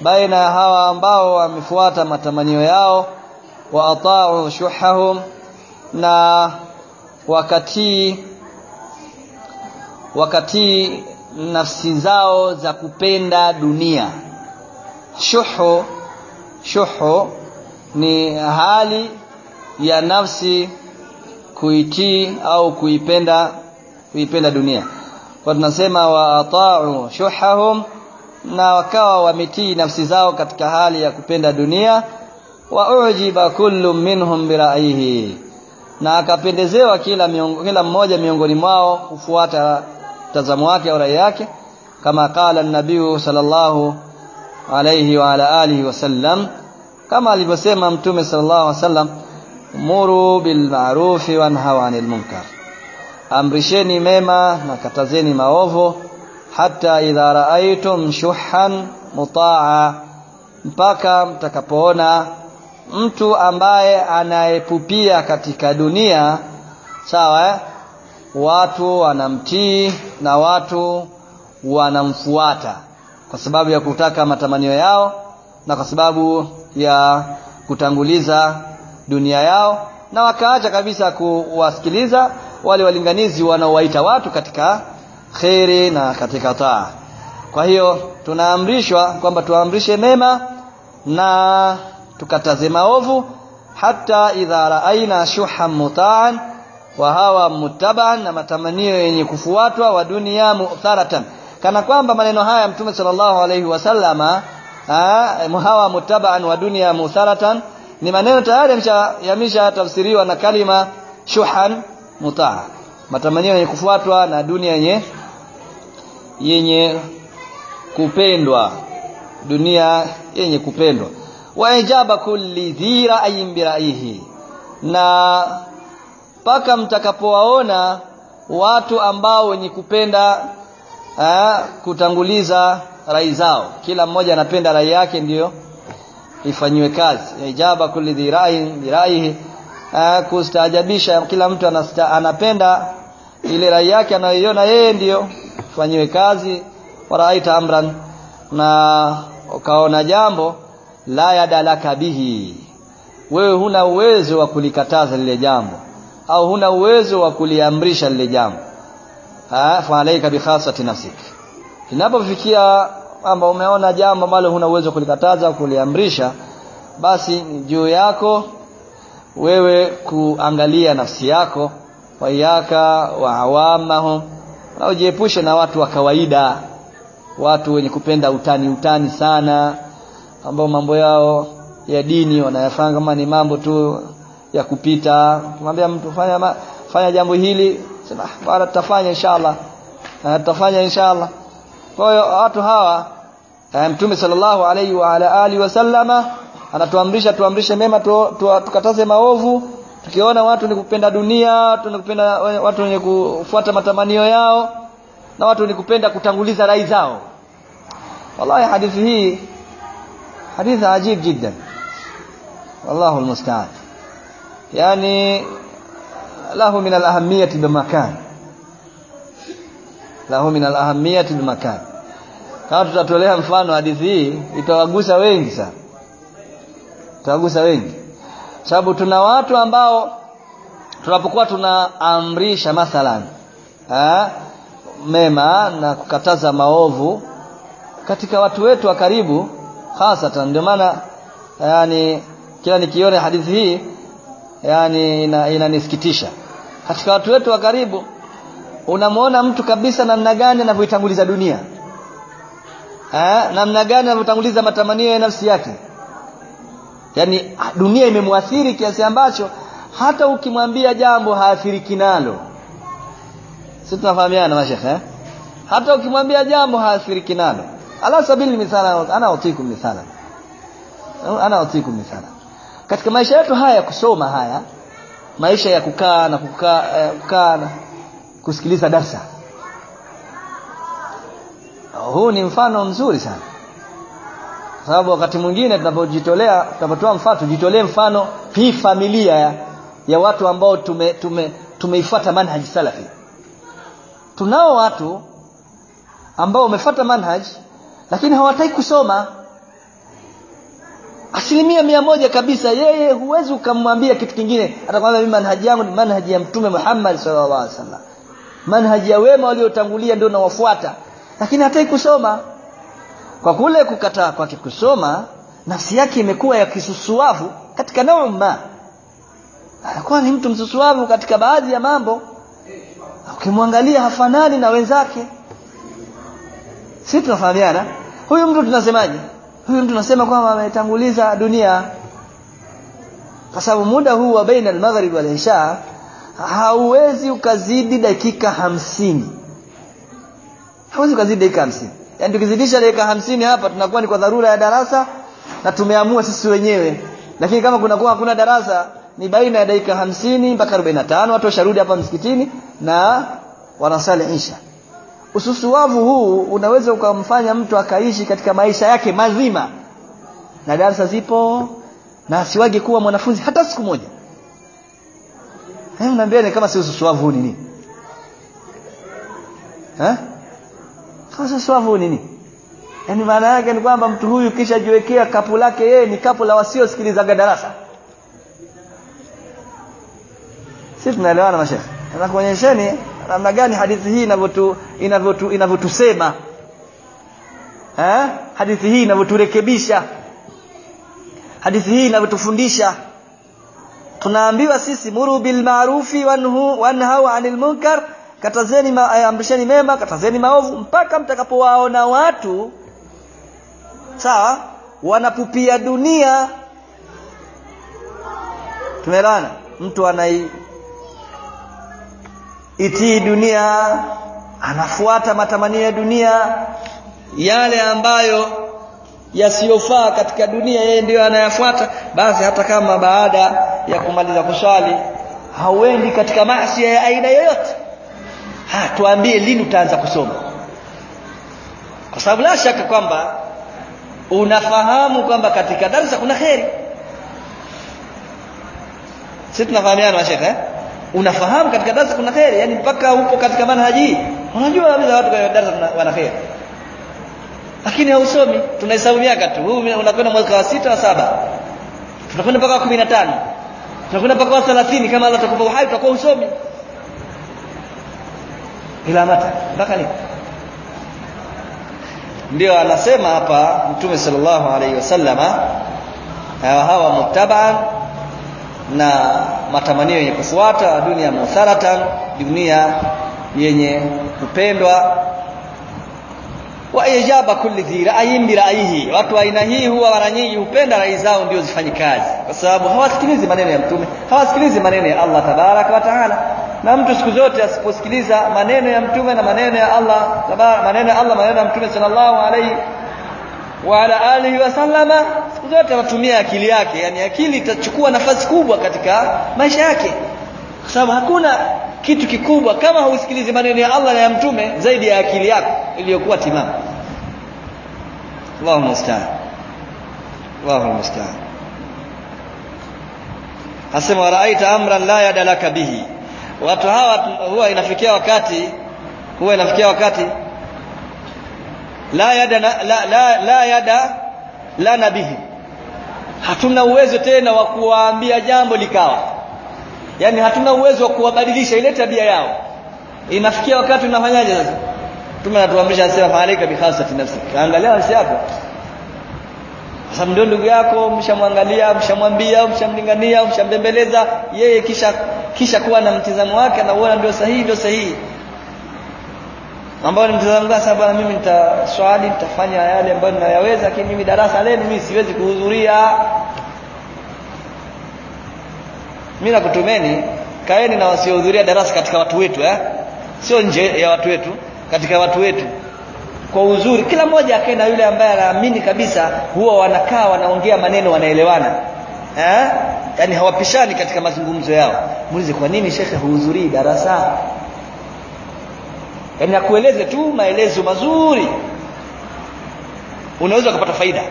[SPEAKER 1] baina ya hawa ambao wamefuata matamanio yao wa ata'u shuhahum na wakati wakati nafsi zao za kupenda dunia. Shuhu shuhu ni hali ya nafsi kuitii au kuipenda kuipenda dunia tunasema wa ata'u shuhahum na wakawa wametii nafsi zao katika hali ya kupenda dunia wa ujiba kullu minhum biraihi na akapendezewa kila miongo, kila mmoja miongoni mwao kufuata mtazamo wake au rai yake kama qala an-nabii sallallahu alayhi wa ala alihi wasallam kama alivyosema mtume sallallahu alayhi wasallam muru bil ma'ruf wa nahaw 'anil munkar amrisheni mema na katazeni maovu hata idha raaitum shuhan mutaa mpaka mtakapoona mtu ambaye anayepupia katika dunia sawa eh? watu wanamtii na watu wanamfuata kwa sababu ya kutaka matamanio yao na kwa sababu ya kutanguliza dunia yao na wakaacha kabisa kuwasikiliza wale walinganizi wanaowaita watu katika kheri na katika taa. Kwa hiyo tunaamrishwa kwamba tuamrishe mema na tukataze maovu hata idha raaina shuha mutaan wa hawa mutabaan na matamanio yenye kufuatwa wa dunia mu'tharatan. Kana kwamba maneno haya mtume sallallahu alayhi wasallama hawa mutabaan wa dunia mu'tharatan ni maneno tayari yamesha tafsiriwa na kalima shuhan mutaa. Matamanio yenye kufuatwa na dunia yenye yenye kupendwa. Dunia yenye kupendwa. Wa ijaba kulli dhira ayin biraihi na paka mtakapowaona watu ambao wenye kupenda aa, kutanguliza rai zao. Kila mmoja anapenda rai yake ndiyo ifanyiwe kazi. Ijaba kulli dhirain biraihi kustaajabisha kila mtu anasta, anapenda ile rai yake anayoiona yeye ndio fanyiwe kazi waraita amran na ukaona jambo la yadalaka bihi. Wewe huna uwezo wa kulikataza lile jambo au huna uwezo wa kuliamrisha lile jambo. Fa alayka bi khasati nafsik. Inapofikia kwamba umeona jambo ambalo huna uwezo kulikataza kuliamrisha basi juu yako wewe kuangalia nafsi yako waiyaka wa awamahum na ujiepushe na watu wa kawaida watu wenye kupenda utani utani sana ambao mambo yao ya dini wanayafanya kama ni mambo tu ya kupita. Kumwambia mtu fanya ma, fanya jambo hili sema bwana tutafanya inshallah. Tutafanya inshallah. Kwa hiyo watu hawa mtume sallallahu alaihi wa ala alihi wasallama anatuamrisha tuamrishe mema tu, tu, tukataze maovu. Tukiona watu ni kupenda dunia watu ni kupenda watu wenye kufuata matamanio yao na watu ni kupenda kutanguliza rai zao. Wallahi hadithi hii hadithi ajib jiddan. Wallahu almusta'an. Yani lahu min alahamiyati bimakan. Lahu min alahamiyati bimakan. Kama tutatolea mfano hadithi hii itawagusa wengi sana itawagusa wengi. Sababu tuna watu ambao tunapokuwa tunaamrisha mathalan ha? mema na kukataza maovu katika watu wetu wa karibu hasatan ndio maana yani kila nikiona hadithi hii yani inanisikitisha. Ina katika watu wetu wa karibu unamwona mtu kabisa namna gani anavyoitanguliza dunia. Eh namna gani anavyotanguliza matamanio ya nafsi yake yani dunia imemwathiri kiasi ambacho hata ukimwambia jambo haathiriki nalo. Sisi tunafahamiana mashekhe eh? hata ukimwambia jambo haathiriki nalo. Ala sabili mithala ana utiku mithala. Ana utiku mithala. Katika maisha yetu haya kusoma haya maisha ya kukaa na kukaa eh, kukaa na kusikiliza darsa. Huu ni mfano mzuri sana sababu wakati mwingine tunapojitolea tunapotoa mfano tujitolee mfano hii familia ya, ya watu ambao tume, tume, tumeifuata manhaji salafi. Tunao watu ambao wamefuata manhaj lakini hawataki kusoma. Asilimia mia moja kabisa yeye huwezi ukamwambia kitu kingine. Atakwambia mimi manhaji yangu ni manhaji ya mtume Muhammad sallallahu alaihi wasallam. Manhaji ya wema waliotangulia ndio nawafuata. Lakini hataki kusoma kwa kule kukataa kwake kusoma nafsi yake imekuwa ya kisusuavu katika nauma anakuwa ni mtu msusuavu katika baadhi ya mambo. Ukimwangalia hafanani na wenzake. Sisi tunafahamiana? Huyu mtu tunasemaje? Huyu mtu tunasema kwamba ametanguliza dunia. Kwa sababu muda huu wa baina al-maghrib wal isha hauwezi ukazidi dakika hamsini. Hauwezi ukazidi dakika hamsini yaani tukizidisha dakika hamsini hapa tunakuwa ni kwa dharura ya darasa na tumeamua sisi wenyewe. Lakini kama kunakuwa hakuna darasa ni baina ya dakika hamsini mpaka arobaini na tano. Watu washarudi hapa msikitini na wanasali isha ususuwavu huu unaweza ukamfanya mtu akaishi katika maisha yake mazima. Na darasa zipo na asiwage kuwa mwanafunzi hata siku moja. Eh unaambia ni kama si ususuwavu ni nini? Eh kama swavu nini? Yaani maana yake ni kwamba mtu huyu kisha jiwekea kapu lake yeye ni kapu la wasiosikilizaga darasa. Sisi tunaelewana mashehe na kuonyesheni namna gani hadithi hii inavyotu inavyotu inavyotusema eh? Hadithi hii inavyoturekebisha. Hadithi hii inavyotufundisha. Tunaambiwa sisi muru bil ma'rufi wanhu wanhau 'anil munkar katazeni ma, amrisheni mema katazeni maovu mpaka mtakapowaona watu sawa wanapupia dunia. Tumeelewana? Mtu anai itii dunia anafuata matamanio ya dunia. Yale ambayo yasiyofaa katika dunia yeye ndiyo anayafuata. Basi hata kama baada ya kumaliza kuswali hauendi katika maasi ya aina yoyote ha tuambie lini utaanza kusoma? Kwa sababu la shaka kwamba unafahamu kwamba katika darasa kuna kheri. Sisi tunafahamiana mashekhe eh? unafahamu katika darasa kuna kheri yani mpaka upo katika manhaji. Unajua kabisa watu kwa darasa wana kheri. Lakini hausomi tunahesabu miaka tu unakwenda mwaka wa sita wa saba. Tunakwenda mpaka wa kumi na tano. Tunakwenda mpaka wa thelathini. Kama Allah atakupa uhai utakuwa usomi ila mata. Mpaka lini? Ndio anasema hapa mtume sallallahu alaihi wasallama hawa muttabaan na matamanio yenye kufuata dunia mutharatan dunia yenye kupendwa. Wa ijaba kulli dhi ra'yin bi ra'yihi. Watu wa aina hii huwa mara nyingi hupenda rai zao ndio zifanye kazi. Kwa sababu hawasikilizi maneno ya mtume hawasikilizi maneno ya Allah tabarak wa taala na mtu siku zote asiposikiliza maneno ya mtume na maneno ya Allah tabara maneno ya Allah maneno ya mtume sallallahu alaihi wa ala alihi wasallama siku zote anatumia akili yake. Yani akili itachukua nafasi kubwa katika maisha yake. Kwa sababu hakuna kitu kikubwa kama hausikilizi maneno ya Allah na ya mtume zaidi ya akili yako iliyokuwa timamu. Allahu musta'an Allahu musta'an Asema raaita amran la yadalaka bihi watu hawa huwa inafikia wakati huwa inafikia wakati la yada la, la, la yada la bihi. Hatuna uwezo tena wa kuwaambia jambo likawa. Yani hatuna uwezo wa kuwabadilisha ile tabia yao. Inafikia wakati unafanyaje sasa? Tume anatuamrisha asema fa'alika bi khasati nafsik. Angalia nafsi yako sasa ndio ndugu yako mshamwangalia mshamwambia mshamlingania mshambembeleza yeye kisha kisha kuwa na mtizamo wake anaona ndio sahihi ndio sahihi. Ambao ni mtazamo sasa bwana mimi nitaswali nitafanya yale ambayo ninayaweza lakini mimi darasa lenu mimi siwezi kuhudhuria. Mimi nakutumeni kaeni na wasiohudhuria darasa katika watu wetu eh? Sio nje ya watu wetu katika watu wetu kwa uzuri. Kila mmoja akaenda yule ambaye anaamini kabisa huwa wanakaa wanaongea maneno wanaelewana. Eh? Yani hawapishani katika mazungumzo yao. Muulize kwa nini shekhe huhudhurii darasa? Yani akueleze tu maelezo mazuri. Unaweza kupata faida.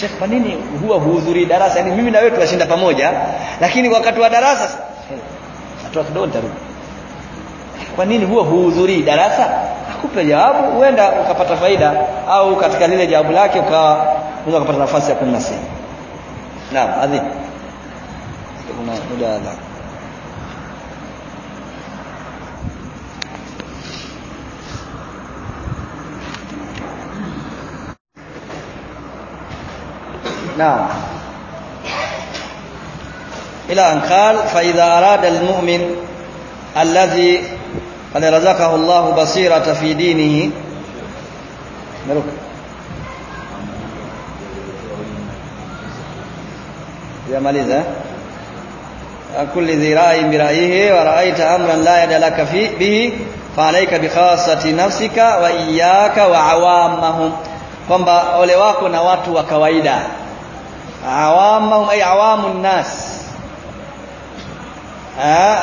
[SPEAKER 1] Sheikh kwa nini huwa huhudhurii darasa? Yani mimi na wewe tunashinda pamoja lakini wakati wa darasa atoa kidogo nitarudi. Kwa nini huwa huhudhurii darasa akupe jawabu huenda ukapata faida au katika lile jawabu lake ukawa unaweza kupata nafasi ya kumnasihi naam adhi kuna muda adha نعم إلى أن قال فإذا أراد المؤمن الذي قد رزقه الله بصيرة في دينه. ملوك يا ماليزا كل ذي رأي برأيه ورأيت أمرا لا يد لك به فعليك بخاصة نفسك وإياك وعوامهم. kwamba ole wako na awamahum ay awamun nas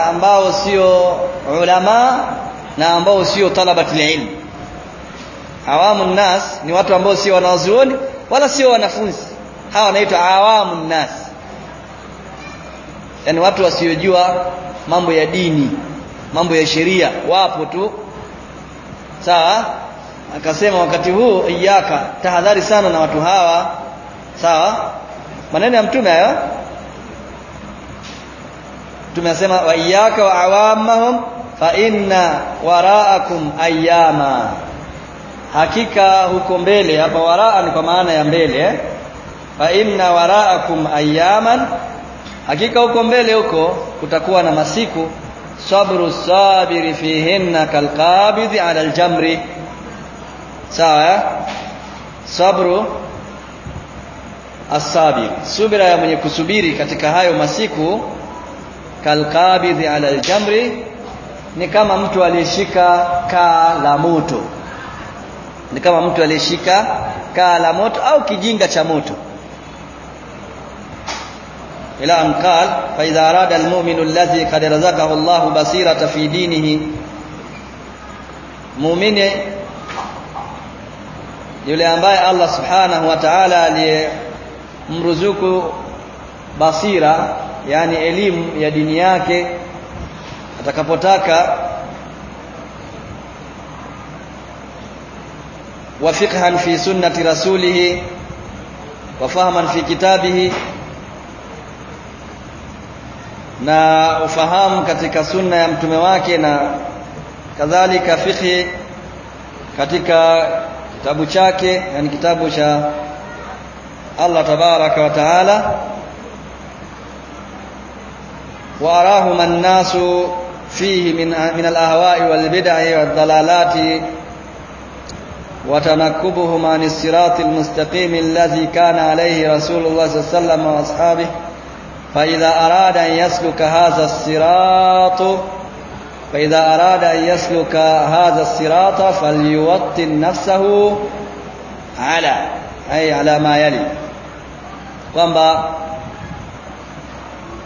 [SPEAKER 1] ambao sio ulama na ambao sio talabatul ilm. Awamu nas ni watu ambao sio wanazuoni wala sio wanafunzi. Hawa wanaitwa awamu nas yani watu wasiojua mambo ya dini mambo ya sheria wapo tu. Sawa? Akasema wakati huu iyaka tahadhari sana na watu hawa. Sawa? Maneno ya mtume hayo mtume anasema wa iyyaka wa awamahum fa inna waraakum ayyama. Hakika huko mbele hapa waraa ni kwa maana ya mbele fa inna waraakum ayyaman. Hakika huko mbele huko kutakuwa na masiku sabru sabiri fihinna kalqabidhi ala aljamri. Sawa sabru asabiri subira ya mwenye kusubiri katika hayo masiku kalqabidhi ala aljamri ni kama mtu aliyeshika kaa la moto. Ni kama mtu aliyeshika kaa la moto au kijinga cha moto. Ila an qal fa idha arada almu'minu alladhi qad razaqahu Allah basirata fi dinihi. Muumini yule ambaye Allah subhanahu wa ta'ala aliyemruzuku basira yani elimu ya dini yake atakapotaka wa fiqhan fi sunnati rasulih wa fahman fi kitabihi na ufahamu katika sunna ya mtume wake na kadhalika fiqhi katika kitabu chake yani kitabu cha Allah tabaraka wa taala وأراهم الناس فيه من من الأهواء والبدع والضلالات وتنكبهم عن الصراط المستقيم الذي كان عليه رسول الله صلى الله عليه وسلم وأصحابه. فإذا أراد أن يسلك هذا الصراط فإذا أراد أن يسلك هذا الصراط فليوطن نفسه على أي على ما يلي.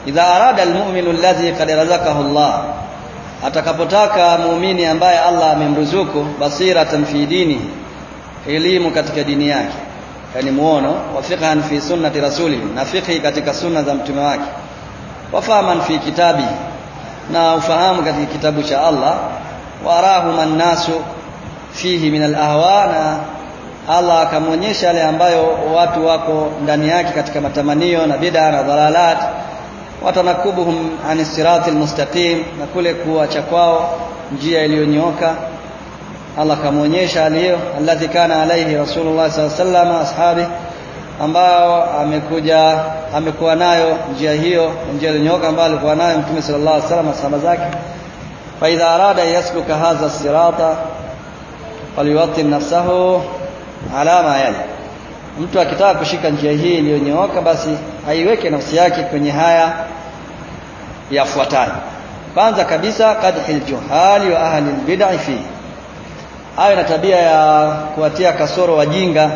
[SPEAKER 1] Idha arada almu'minu alladhi qad razaqahu Allah. Atakapotaka muumini ambaye Allah amemruzuku basiratan fi dini elimu katika dini yake. Yani muono wa fiqhan fi sunnati rasulihi na fiqhi katika sunna za mtume wake. Wa fahaman fi kitabi na ufahamu katika kitabu cha Allah. Warahu mannasu fihi min al-ahwa na Allah akamwonyesha yale ambayo watu wako ndani yake katika matamanio na bid'a na dhalalat watanakubuhum ani siratil mustaqim na kule kuacha kwao njia iliyonyooka. Allah akamwonyesha aliyo alladhi kana alaihi rasulullah sallallahu alaihi wasallam ashabi ambao amekuja amekuwa nayo njia hiyo njia iliyonyooka ambayo alikuwa nayo mtume sallallahu alaihi wasallam sahaba zake. Fa idha arada yasluka hadha sirata faliwatin nafsahu ala ma yali mtu akitaka kushika njia hii iliyonyooka basi aiweke nafsi yake kwenye haya yafuatayo. Kwanza kabisa kadhil juhali wa ahli bid'ah fi. Hayo na tabia ya kuwatia kasoro wajinga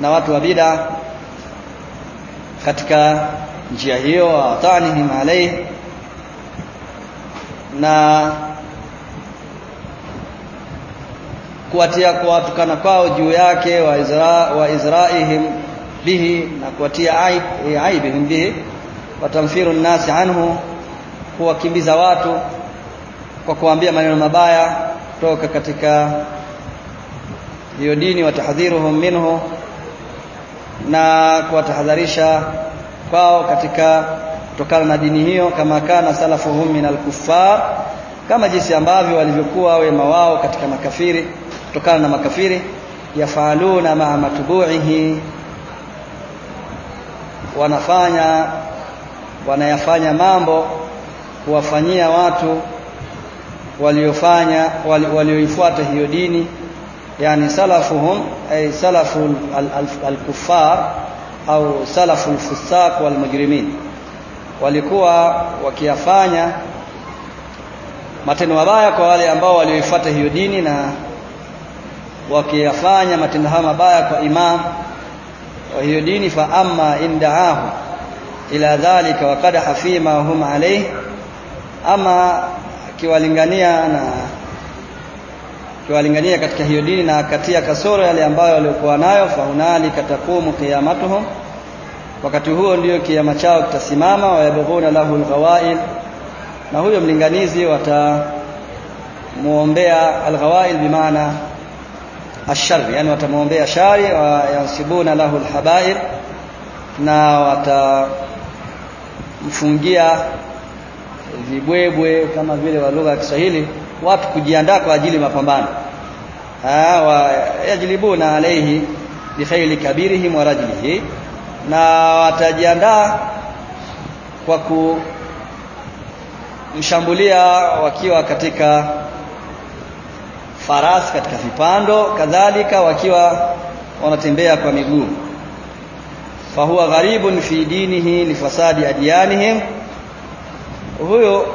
[SPEAKER 1] na watu wa bid'ah katika njia hiyo atanihim alayhi. Na kuwatia kuwatukana kwao juu yake wa izra wa izraihim bihi na kuwatia aib aibihim bihi wa tamfiru nnasi anhu kuwakimbiza watu kwa kuambia maneno mabaya kutoka katika hiyo dini watahdhiruhum minhu na kuwatahadharisha kwao katika kutokana na dini hiyo kama kana salafuhum min alkuffar kama jinsi ambavyo walivyokuwa wema wao katika makafiri kutokana na makafiri yafaluna maa matbu'ihi wanafanya wanayafanya mambo kuwafanyia watu waliofanya walioifuata hiyo dini. Yani salafuhum ay salafu al-kuffar al, al au salafu al-fusaq wal mujrimin. Walikuwa wakiyafanya matendo mabaya kwa wale ambao walioifuata hiyo dini na wakiyafanya matendo hayo mabaya kwa imam wa hiyo dini fa amma indaahu ila dhalika wa qadaha fima hum alayhi ama kiwalingania na kiwalingania katika hiyo dini na akatia kasoro yale ambayo waliokuwa nayo fa unali taqumu qiyamatuhum wakati huo ndio kiama chao kitasimama wayabghuna lahu alghawail na huyo mlinganizi watamuombea alghawail bimaana ashar yani watamuombea shari wa yansibuna lahu alhabair na watamfungia vibwebwe kama vile wa lugha ya Kiswahili watu kujiandaa kwa ajili mapambano. Wa yajlibuna alayhi bikhayli kabirihim wa rajlihi na watajiandaa kwa kumshambulia wakiwa katika farasi katika vipando kadhalika wakiwa wanatembea kwa miguu. Fahuwa gharibun fi dinihi lifasadi adyanihim. Huyo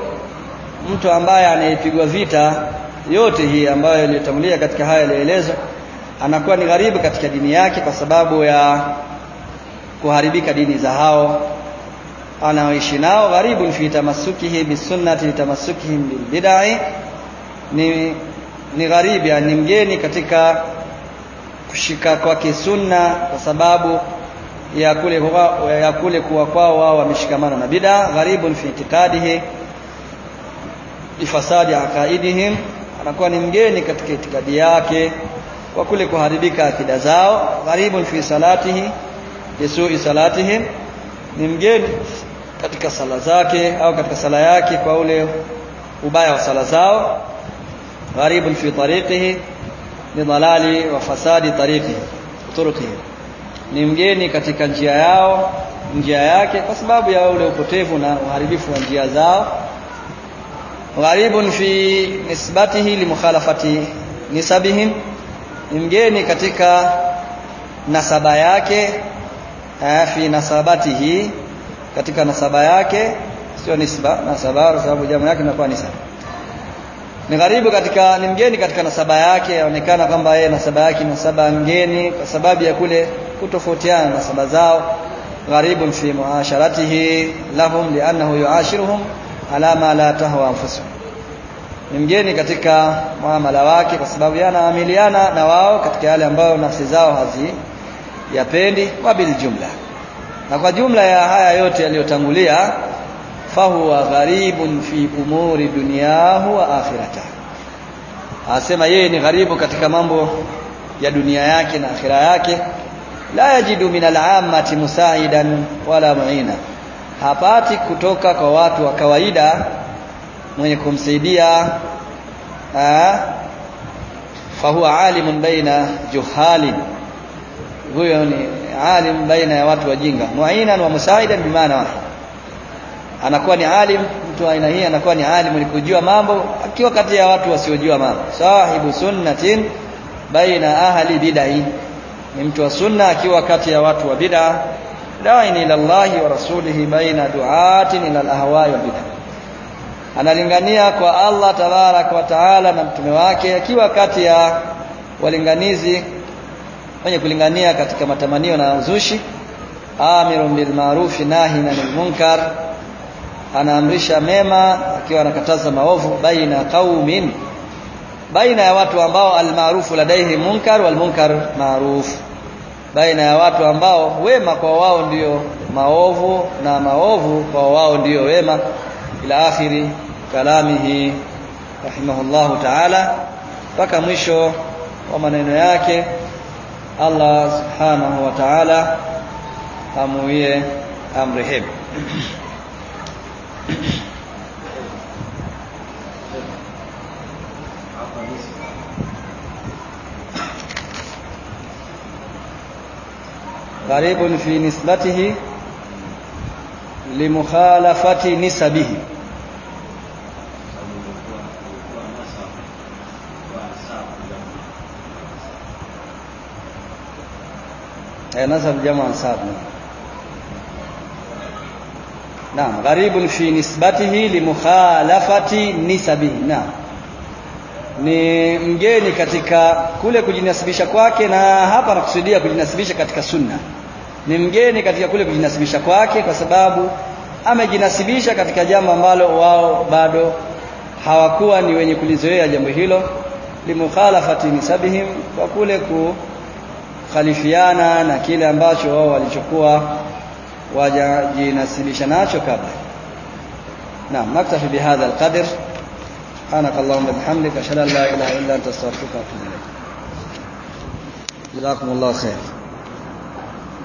[SPEAKER 1] mtu ambaye anayepigwa vita yote hii ambayo iliyotangulia katika haya yaliyoelezwa anakuwa ni gharibu katika dini yake kwa sababu ya kuharibika dini za hao anaoishi nao. Gharibun fi tamasukihi bisunnati tamassukihim bilbidai ni ni gharibi ni mgeni katika kushika kwake sunna kwa sababu ya kule kwa, ya kule kuwa kwao wao wameshikamana na bid'a gharibun fi itikadihi ifasadi aqaidihim. Anakuwa ni mgeni katika itikadi yake kwa kule kuharibika akida zao gharibun fi salatihi yasui salatihim. Ni mgeni katika sala zake au katika sala yake kwa ule ubaya wa sala zao gharibun في طريقه لضلال وفساد طريقه طرقه ni mgeni katika njia yao njia yake kwa sababu ya ule upotevu na uharibifu wa njia zao. Gharibun fi nisbatihi limukhalafati nisabihim ni mgeni katika nasaba yake fi nasabatihi katika nasaba yake. Sio nisba nasaba sababu jamu yake inakuwa nisaba ni gharibu katika ni mgeni katika nasaba yake yaonekana kwamba yeye nasaba yake ni nasaba mgeni kwa sababu ya kule kutofautiana na nasaba zao. Gharibun fi muasharatihi lahum li'annahu yuashiruhum ala ma la tahwa anfusuhum. Ni mgeni katika muamala wake kwa sababu yanaamiliana na wao katika yale ambayo nafsi zao haziyapendi kwa bil jumla. Na kwa jumla ya haya yote yaliyotangulia fahuwa gharibun fi umuri dunyahu wa akhirata asema yeye ni gharibu katika mambo ya dunia yake na akhira yake. La yajidu min al'amati musaidan wala muina. Hapati kutoka kwa watu wa kawaida mwenye kumsaidia fahuwa alimun baina juhalin. Huyo ni alim baina ya watu wajinga. Muinan wa musaidan bimaana wahid anakuwa ni alim mtu aina hii anakuwa ni alim ni kujua mambo akiwa kati ya watu wasiojua mambo. Sahibu sunnatin baina ahli bid'ah. Ni mtu wa sunna akiwa kati ya watu wa bid'ah. Da'in ila Allah wa rasulihi baina du'atin ila al-ahwa'i wa bid'ah. Analingania kwa Allah tabarak wa taala na mtume wake akiwa kati ya walinganizi wenye kulingania katika matamanio na uzushi. Amirun bil ma'ruf nahi anil munkar anaamrisha mema akiwa anakataza maovu baina qaumin baina ya watu ambao almaarufu ladaihi munkar wal munkar maarufu baina ya watu ambao wema kwa wao ndiyo maovu na maovu kwa wao ndiyo wema. Ila akhiri kalamihi rahimahullahu ta'ala mpaka mwisho wa maneno yake Allah subhanahu wa ta'ala amuie amrehemu غريب في نسبته لمخالفة نسبه. نسب جمع نعم naam gharibun fi nisbatihi limukhalafati nisabihi naam. Ni mgeni katika kule kujinasibisha kwake na hapa nakusudia kujinasibisha katika sunna. Ni mgeni katika kule kujinasibisha kwake kwa sababu amejinasibisha katika jambo ambalo wao bado hawakuwa ni wenye kulizoea jambo hilo limukhalafati nisabihim kwa kule kukhalifiana na kile ambacho wao walichokuwa wajajinasibisha nacho kabla naam naktafi bihadha alqadr سبحانك اللهم وبحمدك أشهد أن لا إله إلا أنت أستغفرك وأتوب إليك. جزاكم الله خير.